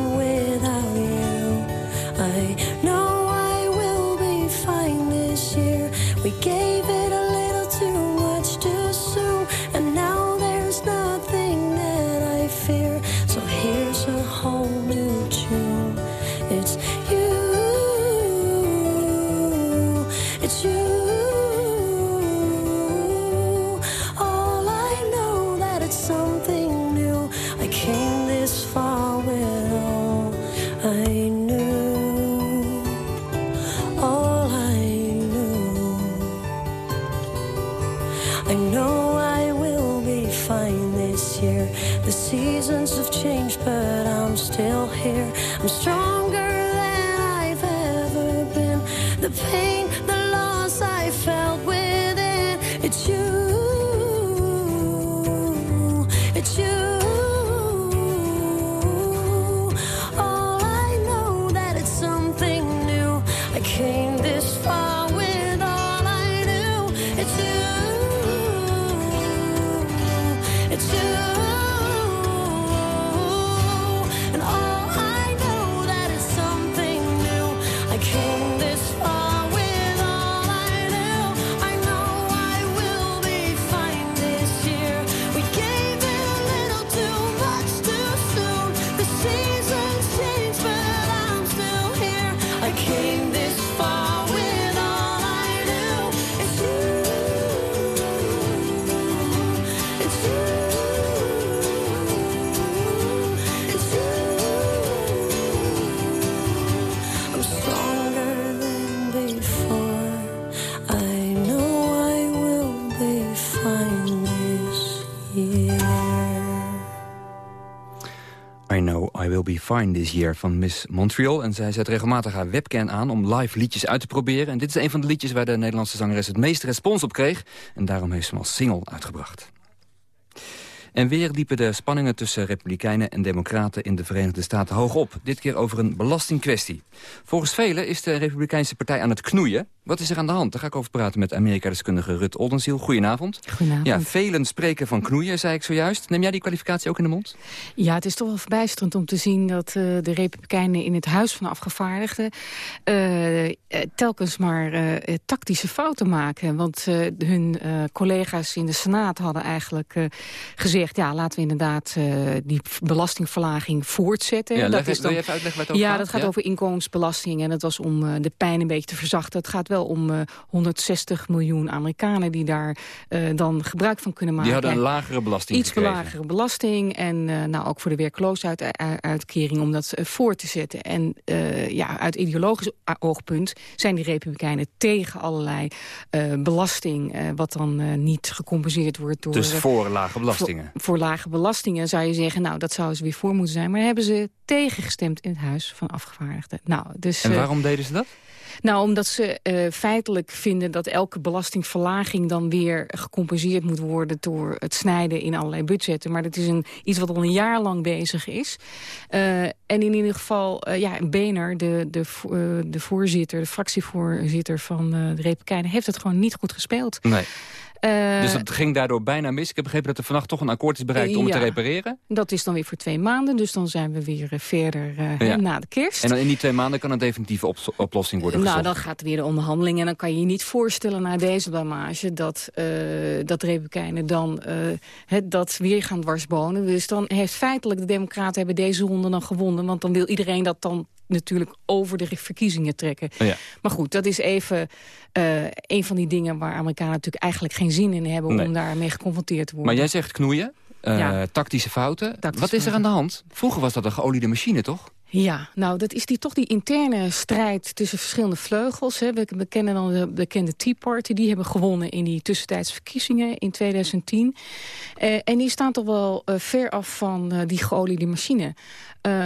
This Year van Miss Montreal. En zij zet regelmatig haar webcam aan om live liedjes uit te proberen. En dit is een van de liedjes waar de Nederlandse zangeres het meeste respons op kreeg. En daarom heeft ze hem als single uitgebracht. En weer liepen de spanningen tussen republikeinen en democraten in de Verenigde Staten hoog op. Dit keer over een belastingkwestie. Volgens velen is de Republikeinse partij aan het knoeien. Wat is er aan de hand? Daar ga ik over praten met Amerika-deskundige Rut Oldenziel. Goedenavond. Goedenavond. Ja, velen spreken van knoeien, zei ik zojuist. Neem jij die kwalificatie ook in de mond? Ja, het is toch wel verbijsterend om te zien dat uh, de Republikeinen in het Huis van Afgevaardigden uh, telkens maar uh, tactische fouten maken. Want hun collega's in de Senaat hadden eigenlijk gezegd... ja, laten we inderdaad die belastingverlaging voortzetten. Ja, dat leg, is dan, even uitleggen wat het Ja, gaat? dat gaat ja? over inkomensbelasting. En dat was om de pijn een beetje te verzachten. Het gaat wel om 160 miljoen Amerikanen die daar dan gebruik van kunnen maken. Die hadden een lagere belasting Iets lagere belasting. En uh, nou, ook voor de werkloosheidsuitkering om dat voor te zetten. En ja, uit ideologisch oogpunt zijn die republikeinen tegen allerlei belasting... wat dan niet gecompenseerd wordt door... Dus voor lage belastingen? Voor, voor, lage belastingen zou je zeggen, nou, dat zou ze weer voor moeten zijn. Maar hebben ze tegengestemd in het Huis van Afgevaardigden. Nou, dus, en waarom deden ze dat? Nou, omdat ze uh, feitelijk vinden dat elke belastingverlaging dan weer gecompenseerd moet worden door het snijden in allerlei budgetten. Maar dat is een, iets wat al een jaar lang bezig is. Uh, en in ieder geval, uh, ja, Bener, de, de, de voorzitter, de fractievoorzitter van de Republikeinen, heeft het gewoon niet goed gespeeld. Nee. Uh, dus het ging daardoor bijna mis. Ik heb begrepen dat er vannacht toch een akkoord is bereikt om ja, het te repareren. Dat is dan weer voor twee maanden. Dus dan zijn we weer uh, verder uh, ja. na de kerst. En dan in die twee maanden kan een definitieve op oplossing worden Nou, gezocht. dan gaat er weer de onderhandeling. En dan kan je je niet voorstellen na deze blamage... dat, dat de Republikeinen dan het, dat weer gaan dwarsbonen. Dus dan heeft feitelijk de Democraten hebben deze ronde dan gewonnen. Want dan wil iedereen dat dan natuurlijk over de verkiezingen trekken. Oh ja. Maar goed, dat is even uh, een van die dingen... waar Amerikanen natuurlijk eigenlijk geen zin in hebben... Nee. om daarmee geconfronteerd te worden. Maar jij zegt knoeien, uh, ja. tactische fouten. Tactische Wat is er aan de hand? Vroeger was dat een geoliede machine, toch? Ja, nou, dat is die, toch die interne strijd tussen verschillende vleugels. Hè. We, we kennen dan de bekende Tea Party. Die hebben gewonnen in die tussentijdse verkiezingen in 2010. Uh, en die staan toch wel uh, ver af van uh, die geoliede machine.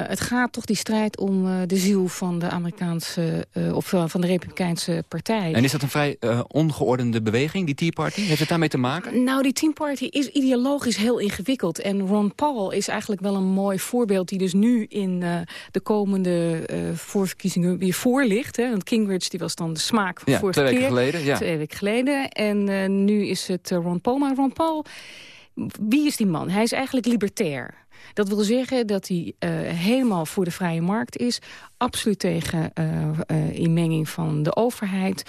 Het gaat toch die strijd om de ziel van de Amerikaanse... of van de Republikeinse partij. En is dat een vrij ongeordende beweging, die Tea Party? Heeft het daarmee te maken? Nou, die Tea Party is ideologisch heel ingewikkeld. En Ron Paul is eigenlijk wel een mooi voorbeeld... die dus nu in de komende voorverkiezingen weer voor ligt. Hè? Want Gingrich die was dan de smaak van ja, vorige twee keer. weken geleden. Ja. Twee weken geleden. En uh, nu is het Ron Paul. Maar Ron Paul, wie is die man? Hij is eigenlijk libertair. Dat wil zeggen dat hij uh, helemaal voor de vrije markt is. Absoluut tegen uh, uh, inmenging van de overheid.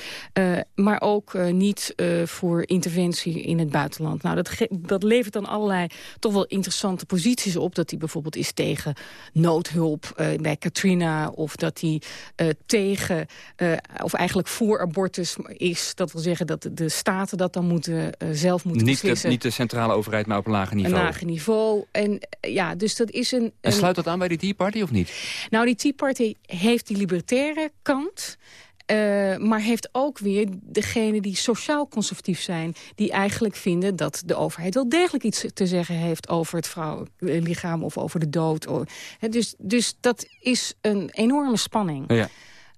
maar ook niet voor interventie in het buitenland. Nou, dat, dat levert dan allerlei toch wel interessante posities op. Dat hij bijvoorbeeld is tegen noodhulp bij Katrina. Of dat hij tegen, of eigenlijk voor abortus is. Dat wil zeggen dat de staten dat dan moeten, zelf moeten niet beslissen. De, niet de centrale overheid, maar op een lager niveau. Een lager niveau. En ja, dus dat is een... een... En sluit dat aan bij die Tea Party of niet? Nou, die Tea Party heeft die libertaire kant... Uh, maar heeft ook weer degene die sociaal conservatief zijn... die eigenlijk vinden dat de overheid wel degelijk iets te zeggen heeft... over het vrouwenlichaam of over de dood. Dus, dus dat is een enorme spanning. Ja.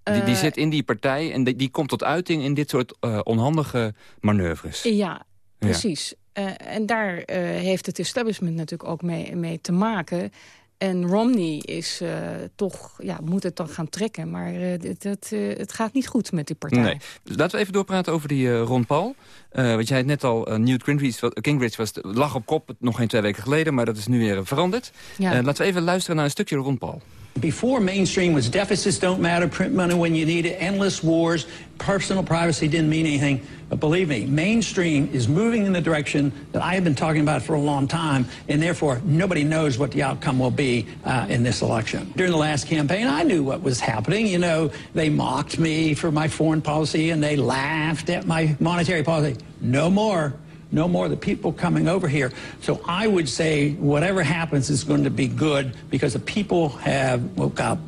Die, die Uh, zit in die partij en die, die komt tot uiting in dit soort uh, onhandige manoeuvres. Ja, precies. Ja. Uh, en daar heeft het establishment natuurlijk ook mee, mee te maken... En Romney is uh, toch, ja, moet het dan gaan trekken. Maar uh, het, het, uh, het, gaat niet goed met die partij. Nee. Dus laten we even doorpraten over die Ron Paul. want jij het net al, Newt Gingrich, Gingrich was, lag op kop nog geen twee weken geleden. Maar dat is nu weer veranderd. Ja. laten we even luisteren naar een stukje Ron Paul. Before mainstream was deficits don't matter, print money when you need it, endless wars, personal privacy didn't mean anything. But believe me, mainstream is moving in the direction that I have been talking about for a long time, and therefore nobody knows what the outcome will be uh, in this election. During the last campaign, I knew what was happening. You know, they mocked me for my foreign policy and they laughed at my monetary policy. No more. No more the people coming over here. So I would say whatever happens is going to be good because the people have woke up.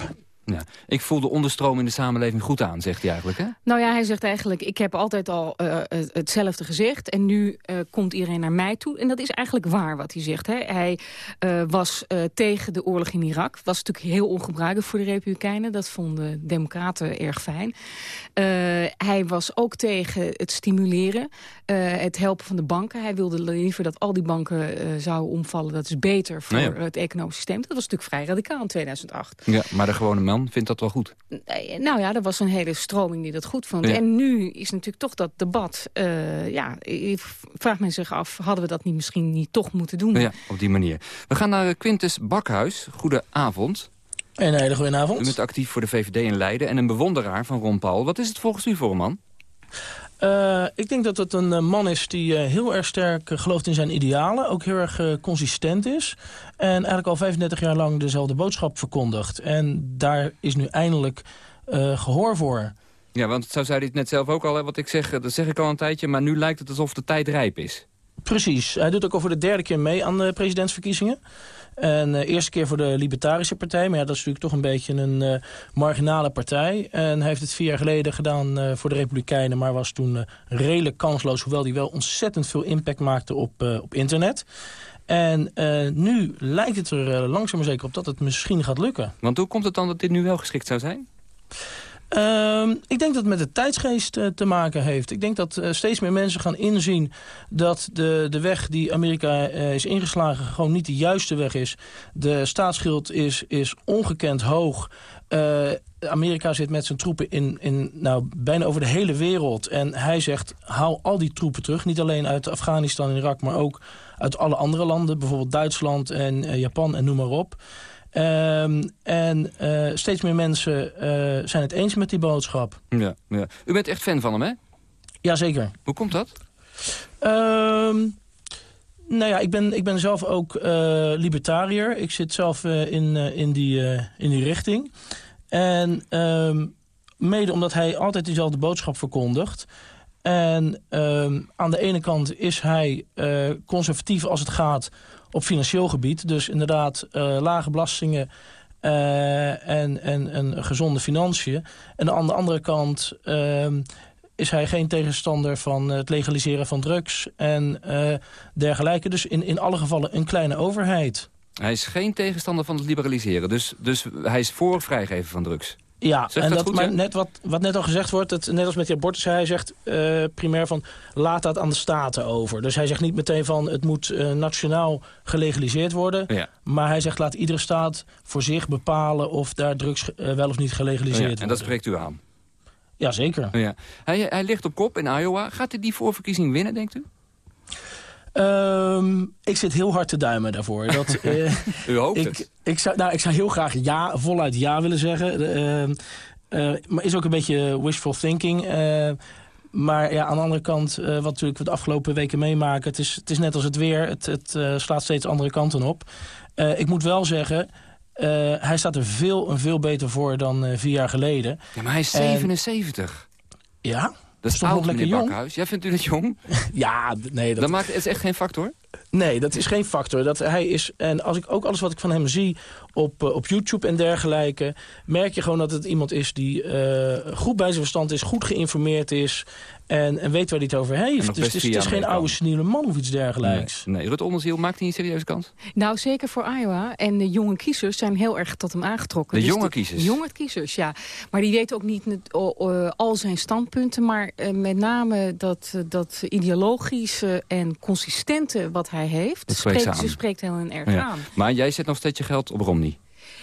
Ja. Ik voel de onderstroom in de samenleving goed aan, zegt hij eigenlijk, hè? Nou ja, hij zegt eigenlijk, ik heb altijd al uh, hetzelfde gezegd... en nu uh, komt iedereen naar mij toe. En dat is eigenlijk waar wat hij zegt. Hè. Hij uh, was tegen de oorlog in Irak. Was natuurlijk heel ongebruikelijk voor de Republikeinen. Dat vonden democraten erg fijn. hij was ook tegen het stimuleren, het helpen van de banken. Hij wilde liever dat al die banken zouden omvallen. Dat is beter voor Nou ja. het economisch systeem. Dat was natuurlijk vrij radicaal in 2008. Ja, maar de gewone man vindt dat wel goed. Nee, Nou ja, er was een hele stroming die dat goed vond. Ja. En nu is natuurlijk toch dat debat... eh, ja, ik vraag men zich af, hadden we dat niet misschien niet toch moeten doen? Ja, op die manier. We gaan naar eh, Quintus Bakhuis. Goedenavond. Een hele goede avond. U bent actief voor de VVD in Leiden en een bewonderaar van Ron Paul. Wat is het volgens u voor een man? Uh, ik denk dat het een uh, man is die uh, heel erg sterk gelooft in zijn idealen. Ook heel erg consistent is. En eigenlijk al 35 jaar lang dezelfde boodschap verkondigt. En daar is nu eindelijk gehoor voor. Ja, want zo zei hij het net zelf ook al. Hè, wat ik zeg, dat zeg ik al een tijdje. Maar nu lijkt het alsof de tijd rijp is. Precies. Hij doet ook al voor de derde keer mee aan de presidentsverkiezingen. En uh, eerste keer voor de Libertarische Partij. Maar ja, dat is natuurlijk toch een beetje een uh, marginale partij. En hij heeft het vier jaar geleden gedaan uh, voor de Republikeinen. Maar was toen redelijk kansloos. Hoewel hij wel ontzettend veel impact maakte op, op internet. En nu lijkt het er langzaam maar zeker op dat het misschien gaat lukken. Want hoe komt het dan dat dit nu wel geschikt zou zijn? Uh, ik denk dat het met de tijdsgeest uh, te maken heeft. Ik denk dat uh, steeds meer mensen gaan inzien dat de, de weg die Amerika uh, is ingeslagen gewoon niet de juiste weg is. De staatsschuld is, is ongekend hoog. Amerika zit met zijn troepen in, in nou, bijna over de hele wereld. En hij zegt, haal al die troepen terug. Niet alleen uit Afghanistan en Irak, maar ook uit alle andere landen. Bijvoorbeeld Duitsland en Japan en noem maar op. Um, en uh, steeds meer mensen uh, zijn het eens met die boodschap. Ja, ja. U bent echt fan van hem, hè? Jazeker. Hoe komt dat? Um, nou ja, ik ben, ik ben zelf ook uh, libertariër. Ik zit zelf in, in, die, in die richting. En um, mede omdat hij altijd diezelfde boodschap verkondigt... En aan de ene kant is hij conservatief als het gaat op financieel gebied. Dus inderdaad uh, lage belastingen uh, en, en, en gezonde financiën. En aan de andere kant uh, is hij geen tegenstander van het legaliseren van drugs en uh, dergelijke. Dus in, in alle gevallen een kleine overheid. Hij is geen tegenstander van het liberaliseren. Dus, dus hij is voor vrijgeven van drugs. Ja, Zegt en dat dat, goed, maar hè? net wat, wat net al gezegd wordt, het, net als met die abortus, hij zegt uh, primair van laat dat aan de staten over. Dus hij zegt niet meteen van het moet uh, nationaal gelegaliseerd worden. Ja. Maar hij zegt laat iedere staat voor zich bepalen of daar drugs uh, wel of niet gelegaliseerd Ja, worden. en dat spreekt u aan. Jazeker. Ja. Hij, hij ligt op kop in Iowa. Gaat hij die voorverkiezing winnen, denkt u? Um, ik zit heel hard te duimen daarvoor. Dat, uh, U hoopt ik, het. Ik zou, nou, ik zou heel graag ja, voluit ja willen zeggen. Uh, uh, maar is ook een beetje wishful thinking. maar ja, aan de andere kant, wat natuurlijk we de afgelopen weken meemaken... het is, het is net als het weer, het, het slaat steeds andere kanten op. ik moet wel zeggen... hij staat er veel en veel beter voor dan vier jaar geleden. Ja, maar hij is 77. En, ja? Dat is toch oud, lekker jong? Bakhuis. Jij vindt u dat jong? Ja, nee. Dat, Dat maakt, het is echt geen factor? Nee, dat is geen factor. Dat hij is, en als ik ook alles wat ik van hem zie op, uh, op YouTube en dergelijke... merk je gewoon dat het iemand is die uh, goed bij zijn verstand is... goed geïnformeerd is en, en weet waar hij het over heeft. Dus het is, het is geen oude seniele man of iets dergelijks. Nee, nee. Rut Onderziel maakt hij een serieuze kans? Nou, zeker voor Iowa. En de jonge kiezers zijn heel erg tot hem aangetrokken. De Dus jonge kiezers? Jonge kiezers, ja. Maar die weten ook niet uh, al zijn standpunten. Maar uh, met name dat, uh, dat ideologische en consistente wat hij heeft... Dat spreekt, ze ze spreekt heel erg ja. aan. Maar jij zet nog steeds je geld op Romney?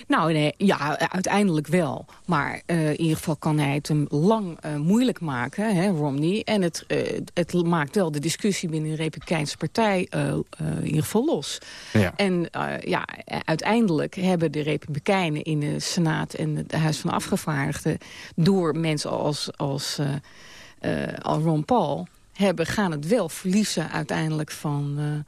Nou, nee, ja, uiteindelijk wel. Maar uh, in ieder geval kan hij het hem lang uh, moeilijk maken, hè, Romney. En het, uh, het maakt wel de discussie binnen de Republikeinse Partij in ieder geval los. Ja. En ja, uiteindelijk hebben de Republikeinen in de Senaat en het Huis van Afgevaardigden... door mensen als, als, als Ron Paul hebben, gaan het wel verliezen uiteindelijk van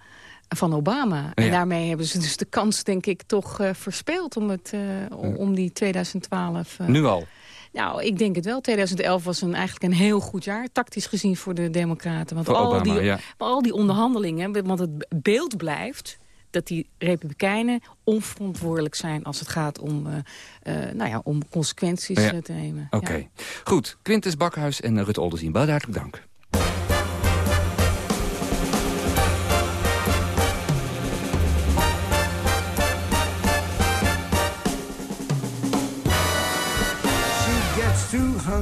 van Obama. Ja. En daarmee hebben ze dus de kans, denk ik, toch uh, verspeeld om, het, uh, om die 2012... Uh, nu al? Nou, ik denk het wel. 2011 was een, eigenlijk een heel goed jaar, tactisch gezien voor de democraten. Want voor al, Obama, die, ja. al die onderhandelingen, want het beeld blijft... dat die republikeinen onverantwoordelijk zijn... als het gaat om, uh, uh, nou ja, om consequenties Ja. te nemen. Oké. Ja. Goed, Quintus Bakhuis en Rut Oldersien. Wel hartelijk dank.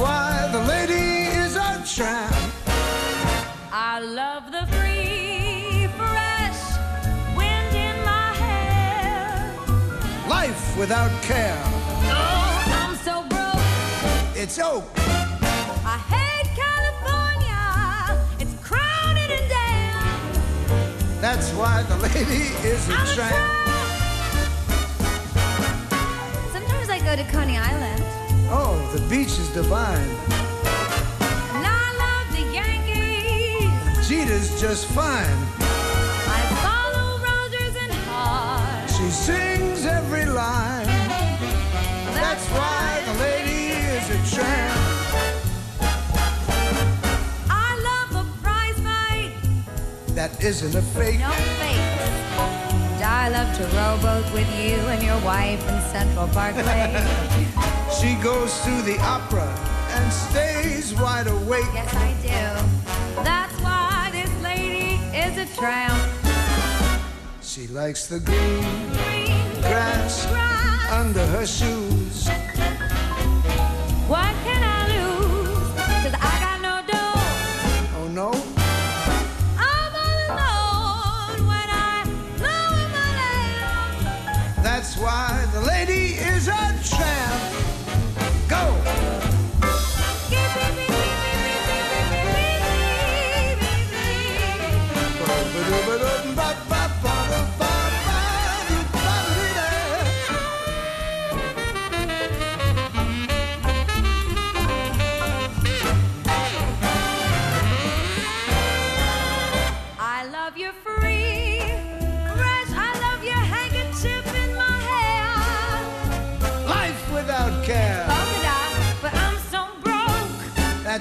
Why the lady is a tramp. I love the free, fresh wind in my hair. Life without care. Oh, I'm so broke. It's oak. I hate California. It's crowded and damn. That's why the lady is a tramp. Sometimes I go to Coney Island. Oh, the beach is divine. And I love the Yankees. Jeter's just fine. I follow Rogers and Hart. She sings every line. That's why the lady is a tramp. I love a prize fight. That isn't a fake. No fake. And I love to rowboat with you and your wife in Central Parkway. She goes to the opera and stays wide awake. yes, I do. That's why this lady is a tramp. She likes the green grass under her shoes. What can I lose? Cause I got no dough. Oh no, I'm all alone when I lower my lamp. that's why the lady is a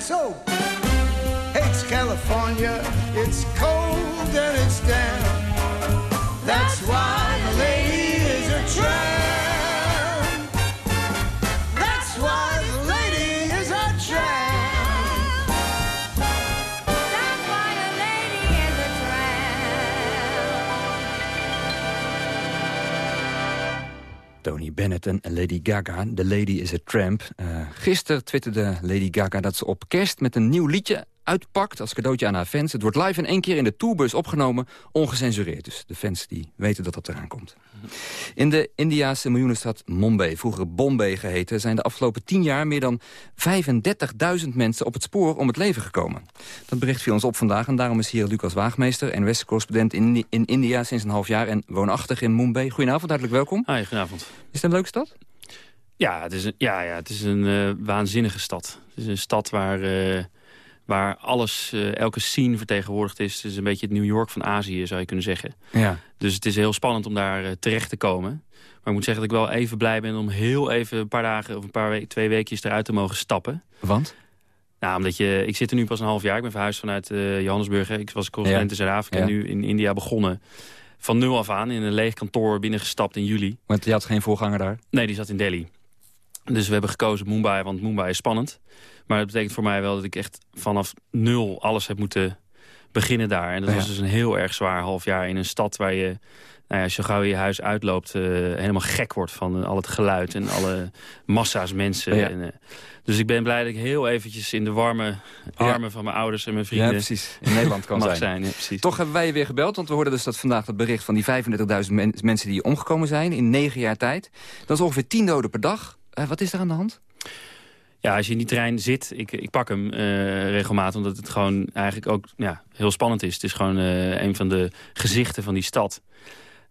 So. Hates California. It's cold and it's damp. That's why the lady is a tramp. That's why the lady is a tramp. That's why a lady is a tramp. Tony Bennett en Lady Gaga. The Lady is a Tramp. Uh, gisteren twitterde Lady Gaga dat ze op kerst met een nieuw liedje uitpakt... als cadeautje aan haar fans. Het wordt live in één keer in de tourbus opgenomen, ongecensureerd. Dus de fans die weten dat dat eraan komt. In de Indiase miljoenenstad Mumbai, vroeger Bombay geheten... zijn de afgelopen tien jaar meer dan 35.000 mensen op het spoor om het leven gekomen. Dat bericht viel ons op vandaag en daarom is hier Lucas Waagmeester... NWS-correspondent in, in India sinds een half jaar en woonachtig in Mumbai. Goedenavond, hartelijk welkom. Hi, goedenavond. Is het een leuke stad? Ja, het is een, ja, ja, het is een eh, waanzinnige stad. Het is een stad waar, eh, waar alles, eh, elke scene vertegenwoordigd is. Het is een beetje het New York van Azië, zou je kunnen zeggen. Ja. Dus het is heel spannend om daar terecht te komen. Maar ik moet zeggen dat ik wel even blij ben om heel even een paar dagen... of een paar weken, twee weekjes eruit te mogen stappen. Want? Nou, omdat je, ik zit er nu pas een half jaar. Ik ben verhuisd vanuit Johannesburg. Ik was correspondent Ja. in Zuid-Afrika Ja. en nu in India begonnen. Van nul af aan in een leeg kantoor binnengestapt in juli. Want je had geen voorganger daar? Nee, die zat in Delhi. Dus we hebben gekozen Mumbai, want Mumbai is spannend. Maar dat betekent voor mij wel dat ik echt vanaf nul alles heb moeten beginnen daar. En dat Ja. was dus een heel erg zwaar half jaar in een stad waar je... Nou ja, als je gauw je huis uitloopt, eh, helemaal gek wordt van eh, al het geluid en alle massa's mensen. Ja. En, eh, dus ik ben blij dat ik heel eventjes in de warme armen van mijn ouders en mijn vrienden precies. In Nederland kan mag zijn. Ja, precies. Toch hebben wij je weer gebeld, want we hoorden dus dat vandaag het bericht van die 35.000 men- mensen die omgekomen zijn in negen jaar tijd. Dat is ongeveer 10 doden per dag. Eh, wat is er aan de hand? Ja, als je in die trein zit, ik, ik pak hem eh, regelmatig... omdat het gewoon eigenlijk ook ja, heel spannend is. Het is gewoon uh, een van de gezichten van die stad.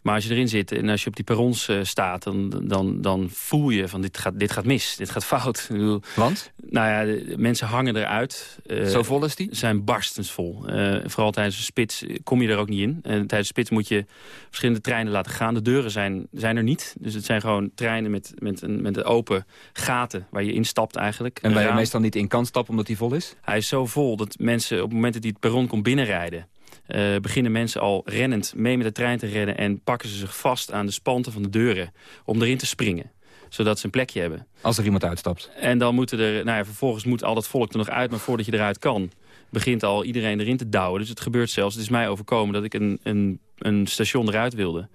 Maar als je erin zit en als je op die perrons uh, staat... Dan, dan, dan voel je van dit gaat, dit gaat mis, dit gaat fout. Want? Nou ja, de, mensen hangen eruit. Uh, Zo vol is die? zijn barstensvol. Uh, vooral tijdens de spits kom je er ook niet in. En tijdens de spits moet je verschillende treinen laten gaan. De deuren zijn, zijn er niet. Dus het zijn gewoon treinen met, met, een, met een open gaten waar je instapt eigenlijk. En waar je meestal niet in kan stappen omdat hij vol is? Hij is zo vol dat mensen op het moment dat hij het perron komt binnenrijden... Uh, beginnen mensen al rennend mee met de trein te rennen... en pakken ze zich vast aan de spanten van de deuren om erin te springen zodat ze een plekje hebben. Als er iemand uitstapt. En dan moeten er, nou ja, vervolgens moet al dat volk er nog uit... maar voordat je eruit kan, begint al iedereen erin te douwen. Dus het gebeurt zelfs, het is mij overkomen... dat ik een, een, een station eruit wilde.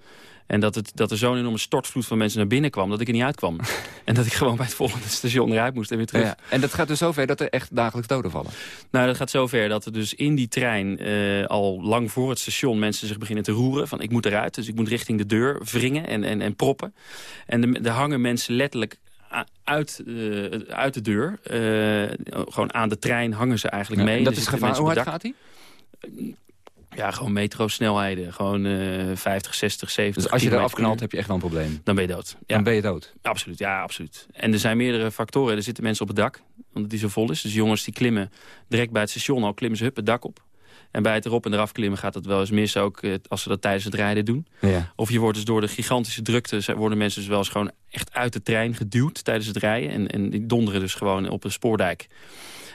En dat, het, dat er zo'n enorme stortvloed van mensen naar binnen kwam... dat ik er niet uitkwam. en dat ik gewoon bij het volgende station eruit moest en weer terug. Ja, en dat gaat dus zover dat er echt dagelijks doden vallen? Nou, dat gaat zover dat er dus in die trein... Uh, al lang voor het station mensen zich beginnen te roeren. Van ik moet eruit, dus ik moet richting de deur wringen en, en, en proppen. En er hangen mensen letterlijk uit, uh, uit de deur. Uh, gewoon aan de trein hangen ze eigenlijk ja, mee. En dat is gevaar. Hoe hard gaat hij? Ja, gewoon metro-snelheden. Gewoon uh, 50, 60, 70. Dus als je er afknalt, heb je echt wel een probleem? Dan ben je dood. Ja. Dan ben je dood? Absoluut, ja, absoluut. En er zijn meerdere factoren. Er zitten mensen op het dak, omdat die zo vol is. Dus jongens die klimmen direct bij het station al, klimmen ze hup het dak op. En bij het erop en eraf klimmen gaat dat wel eens mis, ook eh, als ze dat tijdens het rijden doen. Ja. Of je wordt dus door de gigantische drukte, worden mensen dus wel eens gewoon echt uit de trein geduwd tijdens het rijden. En, en die donderen dus gewoon op een spoordijk.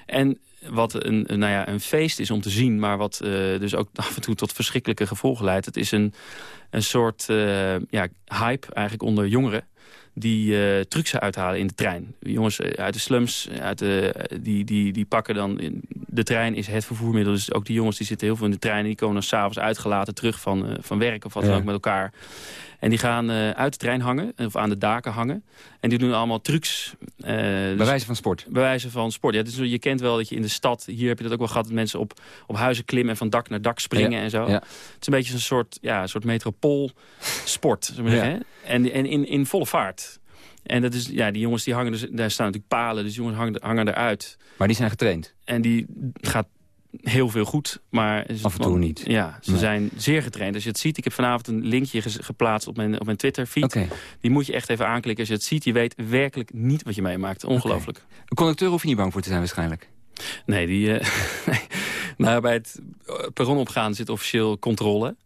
En wat een, nou ja, een feest is om te zien... maar wat uh, dus ook af en toe tot verschrikkelijke gevolgen leidt. Het is een, een soort uh, ja, hype eigenlijk onder jongeren die uh, trucs uithalen in de trein. Jongens uit de slums, uit de, die, die, die pakken dan... In, de trein is het vervoermiddel, dus ook die jongens die zitten heel veel in de trein... en die komen dan s'avonds uitgelaten terug van, van werk of wat dan ja. ook met elkaar. En die gaan uh, uit de trein hangen, of aan de daken hangen. En die doen allemaal trucs. Uh, bij wijze van sport? Bij wijze van sport, ja. Dus je kent wel dat je in de stad... hier heb je dat ook wel gehad, dat mensen op, op huizen klimmen... en van dak naar dak springen ja. en zo. Ja. Het is een beetje een soort, ja, soort metropoolsport, we zeggen. En, en in, in volle vaart. En dat is, ja, die jongens die hangen, dus, daar staan natuurlijk palen, dus die jongens hangen, hangen eruit. Maar die zijn getraind? En die gaat heel veel goed, maar... Af en toe niet. Ja, ze nee. zijn zeer getraind. Als je het ziet, ik heb vanavond een linkje geplaatst op mijn, op mijn Twitter-feed. Okay. Die moet je echt even aanklikken. Als je het ziet, je weet werkelijk niet wat je meemaakt. Ongelooflijk. Okay. Een conducteur hoef je niet bang voor te zijn waarschijnlijk? Nee, die, uh. Nou, bij het perron opgaan zit officieel controle.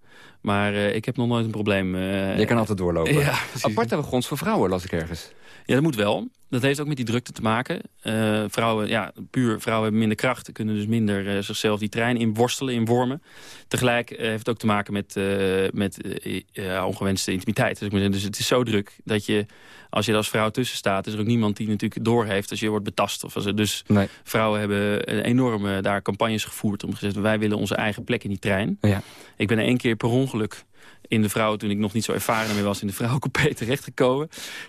Maar uh, ik heb nog nooit een probleem. Uh, je kan altijd doorlopen. Ja, Aparte wagons voor vrouwen las ik ergens. Ja, dat moet wel. Dat heeft ook met die drukte te maken. Uh, vrouwen, ja, puur vrouwen hebben minder kracht. Kunnen dus minder uh, zichzelf die trein in worstelen, in wormen. Tegelijk uh, heeft het ook te maken met, met ongewenste intimiteit. Dus, dus het is zo druk dat je, als je er als vrouw tussen staat... is er ook niemand die natuurlijk doorheeft als je wordt betast. Of als er, dus nee. vrouwen hebben enorme daar campagnes gevoerd... om gezegd, wij willen onze eigen plek in die trein. Ja. Ik ben één keer per ongeluk in de vrouw, toen ik nog niet zo ervaren meer was... in de vrouwencoupé terechtgekomen.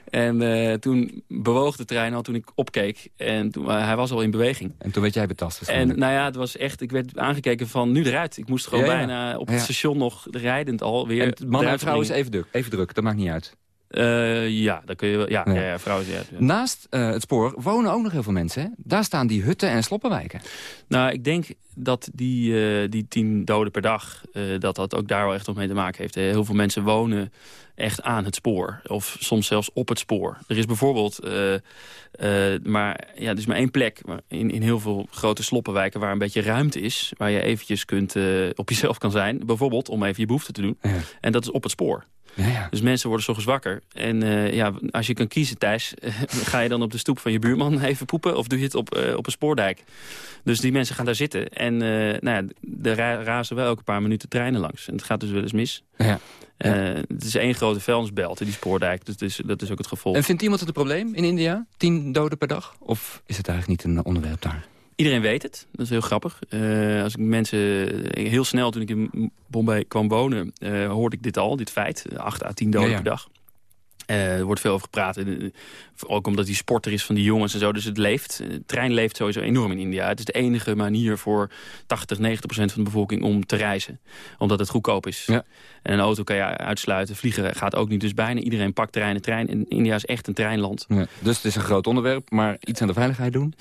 En uh, toen bewoog de trein al toen ik opkeek. En toen, uh, hij was al in beweging. En toen werd jij betast. En nou ja, het was echt, ik werd aangekeken van nu eruit. Ik moest gewoon ja, ja. bijna op het ja. station nog rijdend al weer... En man en vrouw is even druk, even druk, dat maakt niet uit. Uh, ja, dat kun je wel. Ja, ja. ja, ja vrouwen. Ja, Naast uh, het spoor wonen ook nog heel veel mensen. Hè? Daar staan die hutten en sloppenwijken. Nou, ik denk dat die, uh, die tien doden per dag, dat dat ook daar wel echt nog mee te maken heeft. Heel veel mensen wonen echt aan het spoor. Of soms zelfs op het spoor. Er is bijvoorbeeld maar, ja, er is maar één plek in, in heel veel grote sloppenwijken... waar een beetje ruimte is. Waar je eventjes kunt, op jezelf kan zijn. Bijvoorbeeld om even je behoefte te doen. Ja. En dat is op het spoor. Ja, ja. Dus mensen worden soms wakker. En uh, ja, als je kan kiezen, Thijs... ga je dan op de stoep van je buurman even poepen... of doe je het op, uh, op een spoordijk? Dus die mensen gaan daar zitten. En uh, nou ja, er ra razen wel elke paar minuten treinen langs. En het gaat dus wel eens mis. Ja. Ja. het is één grote vuilnisbelt, die spoordijk. Dus dat is, dat is ook het gevolg. En vindt iemand het een probleem in India? Tien doden per dag? Of is het eigenlijk niet een onderwerp daar? Iedereen weet het. Dat is heel grappig. Uh, als ik mensen heel snel, toen ik in Bombay kwam wonen, uh, hoorde ik dit al, dit feit. 8 à 10 doden ja, ja. per dag. Eh, er wordt veel over gepraat. Eh, Ook omdat hij sporter is van die jongens en zo. Dus het leeft. De trein leeft sowieso enorm in India. Het is de enige manier voor 80, 90 procent van de bevolking om te reizen. Omdat het goedkoop is. Ja. En een auto kan je uitsluiten. Vliegen gaat ook niet. Dus bijna iedereen pakt trein en trein. En India is echt een treinland. Ja, dus het is een groot onderwerp, maar iets aan de veiligheid doen?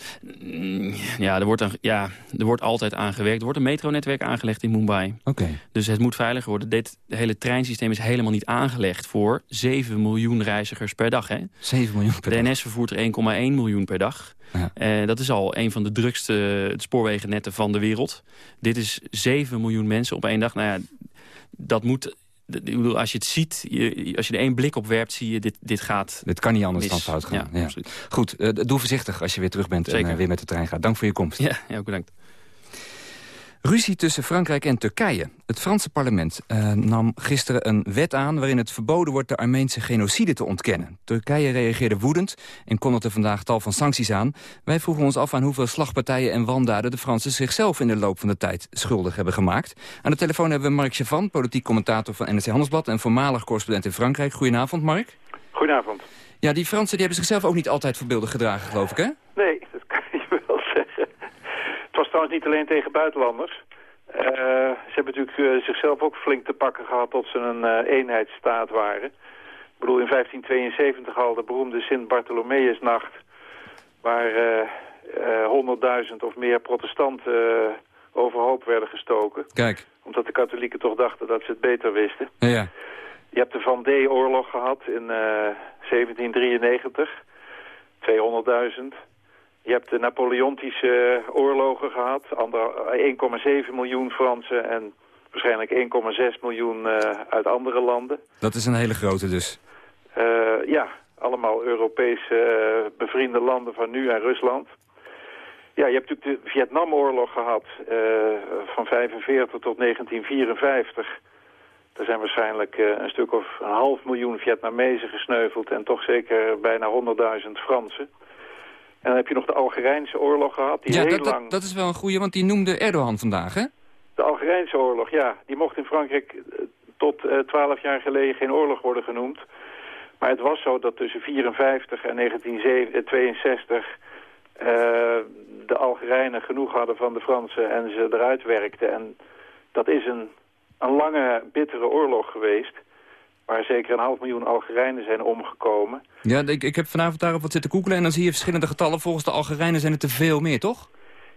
Ja, er wordt, aan, ja, er wordt altijd aan gewerkt. Er wordt een metronetwerk aangelegd in Mumbai. Oké. Dus het moet veiliger worden. Dit hele treinsysteem is helemaal niet aangelegd voor 7 miljoen reizigers per dag. Hè? 7 miljoen per De NS vervoert er 1,1 miljoen per dag. Eh, dat is al een van de drukste eh, spoorwegennetten van de wereld. Dit is 7 miljoen mensen op één dag. Nou ja, dat moet... Als je het ziet, als je er één blik op werpt, zie je, dit, dit gaat Dit kan niet anders mis. dan fout gaan. Ja. Goed, eh, doe voorzichtig als je weer terug bent en Zeker. weer met de trein gaat. Dank voor je komst. Ja, ja ook bedankt. Ruzie tussen Frankrijk en Turkije. Het Franse parlement eh, nam gisteren een wet aan... waarin het verboden wordt de Armeense genocide te ontkennen. Turkije reageerde woedend en kondigde vandaag tal van sancties aan. Wij vroegen ons af aan hoeveel slagpartijen en wandaden... de Fransen zichzelf in de loop van de tijd schuldig hebben gemaakt. Aan de telefoon hebben we Mark Chavan, politiek commentator van NRC Handelsblad... en voormalig correspondent in Frankrijk. Goedenavond, Mark. Goedenavond. Ja, die Fransen die hebben zichzelf ook niet altijd voorbeeldig gedragen, geloof ik, hè? Nee, dat kan je wel zeggen. Het was trouwens niet alleen tegen buitenlanders. Eh, ze hebben natuurlijk eh, zichzelf ook flink te pakken gehad tot ze een eh, eenheidsstaat waren. Ik bedoel, in 1572 al de beroemde Sint-Bartholomeusnacht... waar 100.000 of meer protestanten overhoop werden gestoken. Kijk. Omdat de katholieken toch dachten dat ze het beter wisten. Ja. Je hebt de Van D-oorlog gehad in eh, 1793, 200.000. Je hebt de Napoleontische oorlogen gehad, ander- 1,7 miljoen Fransen en waarschijnlijk 1,6 miljoen eh, uit andere landen. Dat is een hele grote dus. Eh, ja, allemaal Europese eh, bevriende landen van nu en Rusland. Ja, je hebt natuurlijk de Vietnamoorlog gehad eh, van 45 tot 1954. Er zijn waarschijnlijk eh, een stuk of een half miljoen Vietnamezen gesneuveld... en toch zeker bijna 100.000 Fransen. En dan heb je nog de Algerijnse oorlog gehad, die ja, heel dat, dat, lang... dat is wel een goeie, want die noemde Erdogan vandaag, hè? De Algerijnse oorlog, ja. Die mocht in Frankrijk eh, tot eh, twaalf jaar geleden geen oorlog worden genoemd. Maar het was zo dat tussen 54 en 1962 eh, de Algerijnen genoeg hadden van de Fransen en ze eruit werkten. En dat is een, een lange, bittere oorlog geweest. Waar zeker een half miljoen Algerijnen zijn omgekomen. Ja, ik, ik heb vanavond daarop wat zitten googelen en dan zie je verschillende getallen. Volgens de Algerijnen zijn het te veel meer, toch?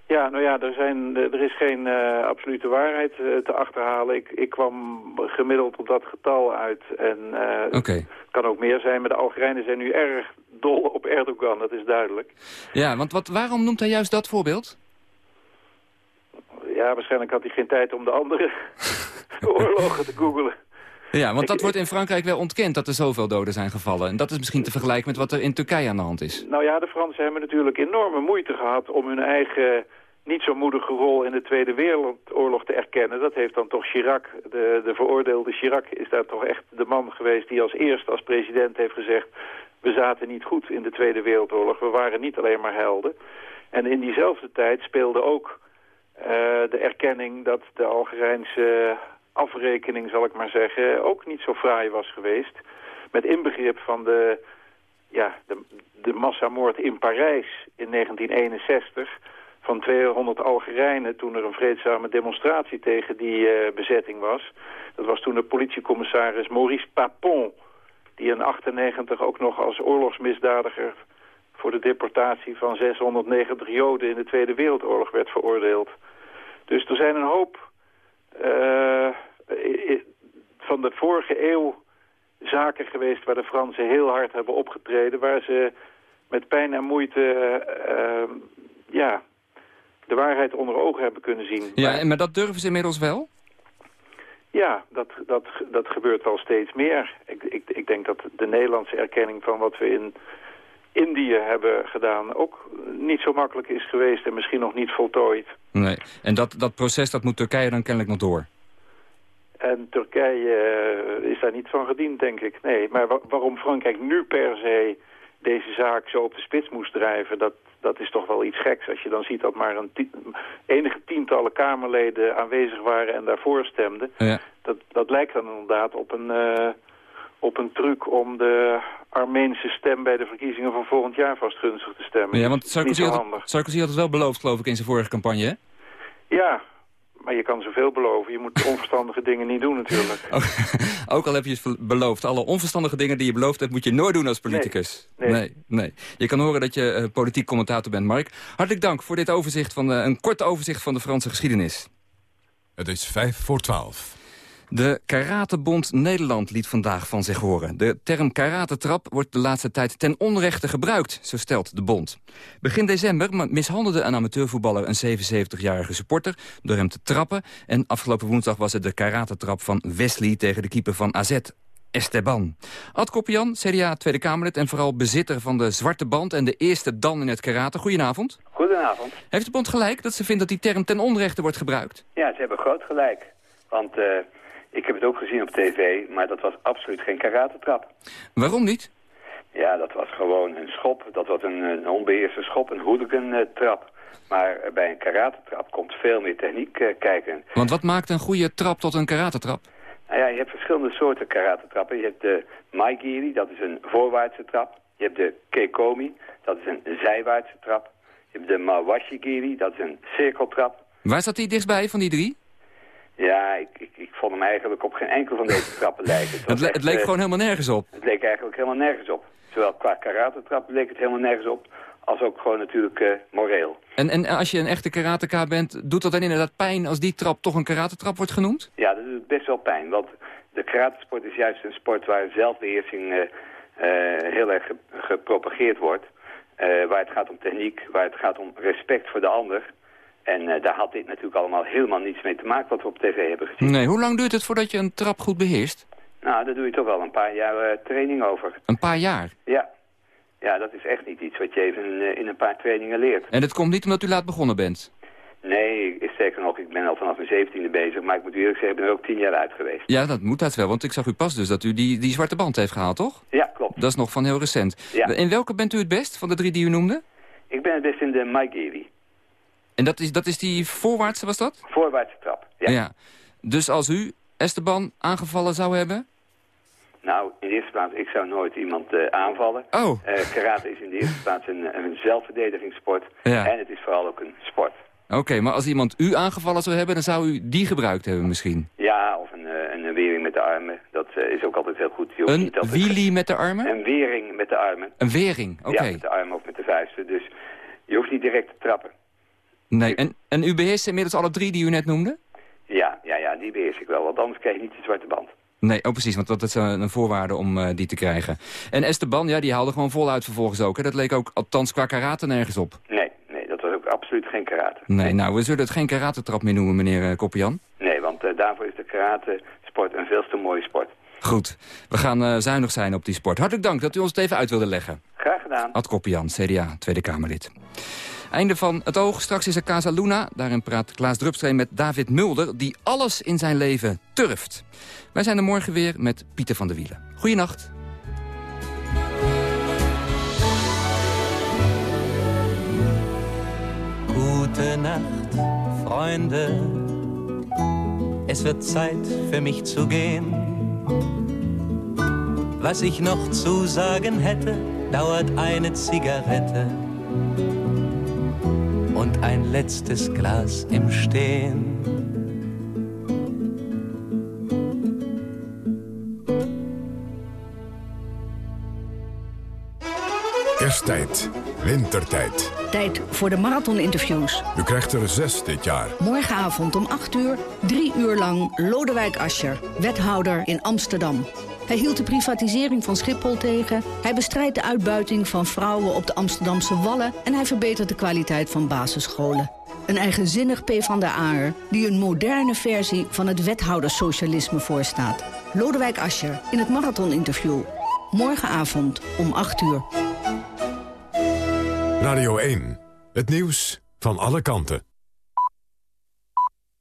Ja, nou ja, er, zijn, er is geen eh, absolute waarheid eh, te achterhalen. Ik, ik kwam gemiddeld op dat getal uit. En eh, het kan ook meer zijn, maar de Algerijnen zijn nu erg dol op Erdogan, dat is duidelijk. Ja, want wat, waarom noemt hij juist dat voorbeeld? Ja, waarschijnlijk had hij geen tijd om de andere oorlogen te googelen. Ja, want dat wordt in Frankrijk wel ontkend dat er zoveel doden zijn gevallen. En dat is misschien te vergelijken met wat er in Turkije aan de hand is. Nou ja, de Fransen hebben natuurlijk enorme moeite gehad om hun eigen niet zo moedige rol in de Tweede Wereldoorlog te erkennen. Dat heeft dan toch Chirac, de, de veroordeelde Chirac, is daar toch echt de man geweest die als eerste als president heeft gezegd... we zaten niet goed in de Tweede Wereldoorlog, we waren niet alleen maar helden. En in diezelfde tijd speelde ook eh, de erkenning dat de Algerijnse afrekening, zal ik maar zeggen, ook niet zo fraai was geweest. Met inbegrip van de, ja, de, massamoord in Parijs in 1961 van 200 Algerijnen toen er een vreedzame demonstratie tegen die eh, bezetting was. Dat was toen de politiecommissaris Maurice Papon, die in 98 ook nog als oorlogsmisdadiger voor de deportatie van 690 Joden in de Tweede Wereldoorlog werd veroordeeld. Dus er zijn een hoop eh, van de vorige eeuw zaken geweest waar de Fransen heel hard hebben opgetreden, waar ze met pijn en moeite eh, ja, de waarheid onder ogen hebben kunnen zien. Ja, en- maar dat durven ze inmiddels wel? Ja, dat, dat, dat gebeurt wel steeds meer. Ik, ik, ik denk dat de Nederlandse erkenning van wat we in Indië hebben gedaan ook niet zo makkelijk is geweest en misschien nog niet voltooid. Nee. En dat, dat proces dat moet Turkije dan kennelijk nog door? En Turkije eh, is daar niet van gediend, denk ik. Nee, maar wa- waarom Frankrijk nu per se deze zaak zo op de spits moest drijven... dat, dat is toch wel iets geks. Als je dan ziet dat maar een ti- enige tientallen Kamerleden aanwezig waren en daarvoor stemden... Ja. Dat, dat lijkt dan inderdaad op een, eh, op een truc om de Armeense stem bij de verkiezingen van volgend jaar vast gunstig te stemmen. Ja, want Sarkozy had. Sarkozy had het wel beloofd, geloof ik, in zijn vorige campagne, hè? Ja, maar je kan zoveel beloven. Je moet onverstandige dingen niet doen natuurlijk. Ook al heb je het beloofd. Alle onverstandige dingen die je beloofd hebt... moet je nooit doen als politicus. Nee. nee. nee. Je kan horen dat je eh, politiek commentator bent, Mark. Hartelijk dank voor dit overzicht van, eh, een kort overzicht van de Franse geschiedenis. Het is vijf voor twaalf. De Karatebond Nederland liet vandaag van zich horen. De term karatetrap wordt de laatste tijd ten onrechte gebruikt, zo stelt de bond. Begin december mishandelde een amateurvoetballer een 77-jarige supporter... door hem te trappen. En afgelopen woensdag was het de karatetrap van Wesley tegen de keeper van AZ. Esteban. Ad Koppian, CDA Tweede Kamerlid en vooral bezitter van de zwarte band... en de eerste dan in het karate. Goedenavond. Goedenavond. Heeft de bond gelijk dat ze vindt dat die term ten onrechte wordt gebruikt? Ja, ze hebben groot gelijk. Want eh, ik heb het ook gezien op tv, maar dat was absoluut geen karatetrap. Waarom niet? Ja, dat was gewoon een schop. Dat was een, een onbeheerste schop, een hooligan-trap. Maar bij een karatetrap komt veel meer techniek eh, kijken. Want wat maakt een goede trap tot een karatetrap? Nou ja, je hebt verschillende soorten karatetrappen. Je hebt de Maigiri, dat is een voorwaartse trap. Je hebt de Keikomi, dat is een zijwaartse trap. Je hebt de Mawashigiri, dat is een cirkeltrap. Waar zat die dichtstbij van die drie? Ja, ik, ik, ik vond hem eigenlijk op geen enkel van deze trappen lijken. Het, Het, le- het echt, leek eh, gewoon helemaal nergens op. Het leek eigenlijk helemaal nergens op. Zowel qua karatetrap leek het helemaal nergens op, als ook gewoon natuurlijk eh, moreel. En, en als je een echte karateka bent, doet dat dan inderdaad pijn als die trap toch een karatetrap wordt genoemd? Ja, dat doet best wel pijn, want de karatesport is juist een sport waar zelfbeheersing eh, heel erg ge- gepropageerd wordt. Waar het gaat om techniek, waar het gaat om respect voor de ander. En eh, daar had dit natuurlijk allemaal helemaal niets mee te maken wat we op tv hebben gezien. Nee, hoe lang duurt het voordat je een trap goed beheerst? Nou, daar doe je toch wel een paar jaar eh, training over. Een paar jaar. Ja. ja, dat is echt niet iets wat je even in, eh, in een paar trainingen leert. En het komt niet omdat u laat begonnen bent? Nee, sterker nog, ik ben al vanaf mijn zeventiende bezig, maar ik moet u eerlijk zeggen, ik ben er ook tien jaar uit geweest. Ja, dat moet dat wel, want ik zag u pas dus dat u die, die zwarte band heeft gehaald, toch? Ja, klopt. Dat is nog van heel recent. Ja. In welke bent u het best van de drie die u noemde? Ik ben het best in de Maigiri, En dat is, dat is die voorwaartse, was dat? voorwaartse trap. Ja. Dus als u Esteban aangevallen zou hebben? Nou, in de eerste plaats, ik zou nooit iemand eh, aanvallen. Oh. Eh, karate is in de eerste plaats een, een zelfverdedigingssport. Ja. En het is vooral ook een sport. Oké, maar als iemand u aangevallen zou hebben, dan zou u die gebruikt hebben misschien. Ja, of een, eh, een wering met de armen. Dat is ook altijd heel goed. Een niet wheelie met de armen? Een wering met de armen. Een wering, oké. Ja, met de armen of met de vuisten. Dus je hoeft niet direct te trappen. Nee, en, en u beheerst inmiddels alle drie die u net noemde? Ja, ja, ja, die beheers ik wel. Want anders krijg je niet de zwarte band. Nee, oh precies, want dat is een, een voorwaarde om eh, die te krijgen. En Esteban, ja, die haalde gewoon voluit vervolgens ook. Hè? Dat leek ook, althans qua karate, nergens op. Nee, nee, dat was ook absoluut geen karate. Nee, nou, we zullen het geen karatetrap meer noemen, meneer uh, Koppian. Nee, want eh, daarvoor is de karate sport een veel te mooie sport. Goed, we gaan eh, zuinig zijn op die sport. Hartelijk dank dat u ons het even uit wilde leggen. Graag gedaan. Ad Koppian, CDA, Tweede Kamerlid. Einde van het oog. Straks is er Casa Luna. Daarin praat Klaas Drupsteen met David Mulder... die alles in zijn leven turft. Wij zijn er morgen weer met Pieter van der Wielen. Goeienacht. Gute Nacht, Freunde. Es wird Zeit für mich zu gehen. Was ich noch zu sagen hätte, dauert eine Zigarette und ein letztes Glas im Stehen. Kersttijd, wintertijd. Tijd voor de marathoninterviews. U krijgt er zes dit jaar. Morgenavond om 8 uur, drie uur lang Lodewijk Asscher, wethouder in Amsterdam. Hij hield de privatisering van Schiphol tegen. Hij bestrijdt de uitbuiting van vrouwen op de Amsterdamse Wallen... en hij verbetert de kwaliteit van basisscholen. Een eigenzinnig PvdA'er die een moderne versie van het wethoudersocialisme voorstaat. Lodewijk Asscher in het marathoninterview. Morgenavond om 8 uur. Radio 1. Het nieuws van alle kanten.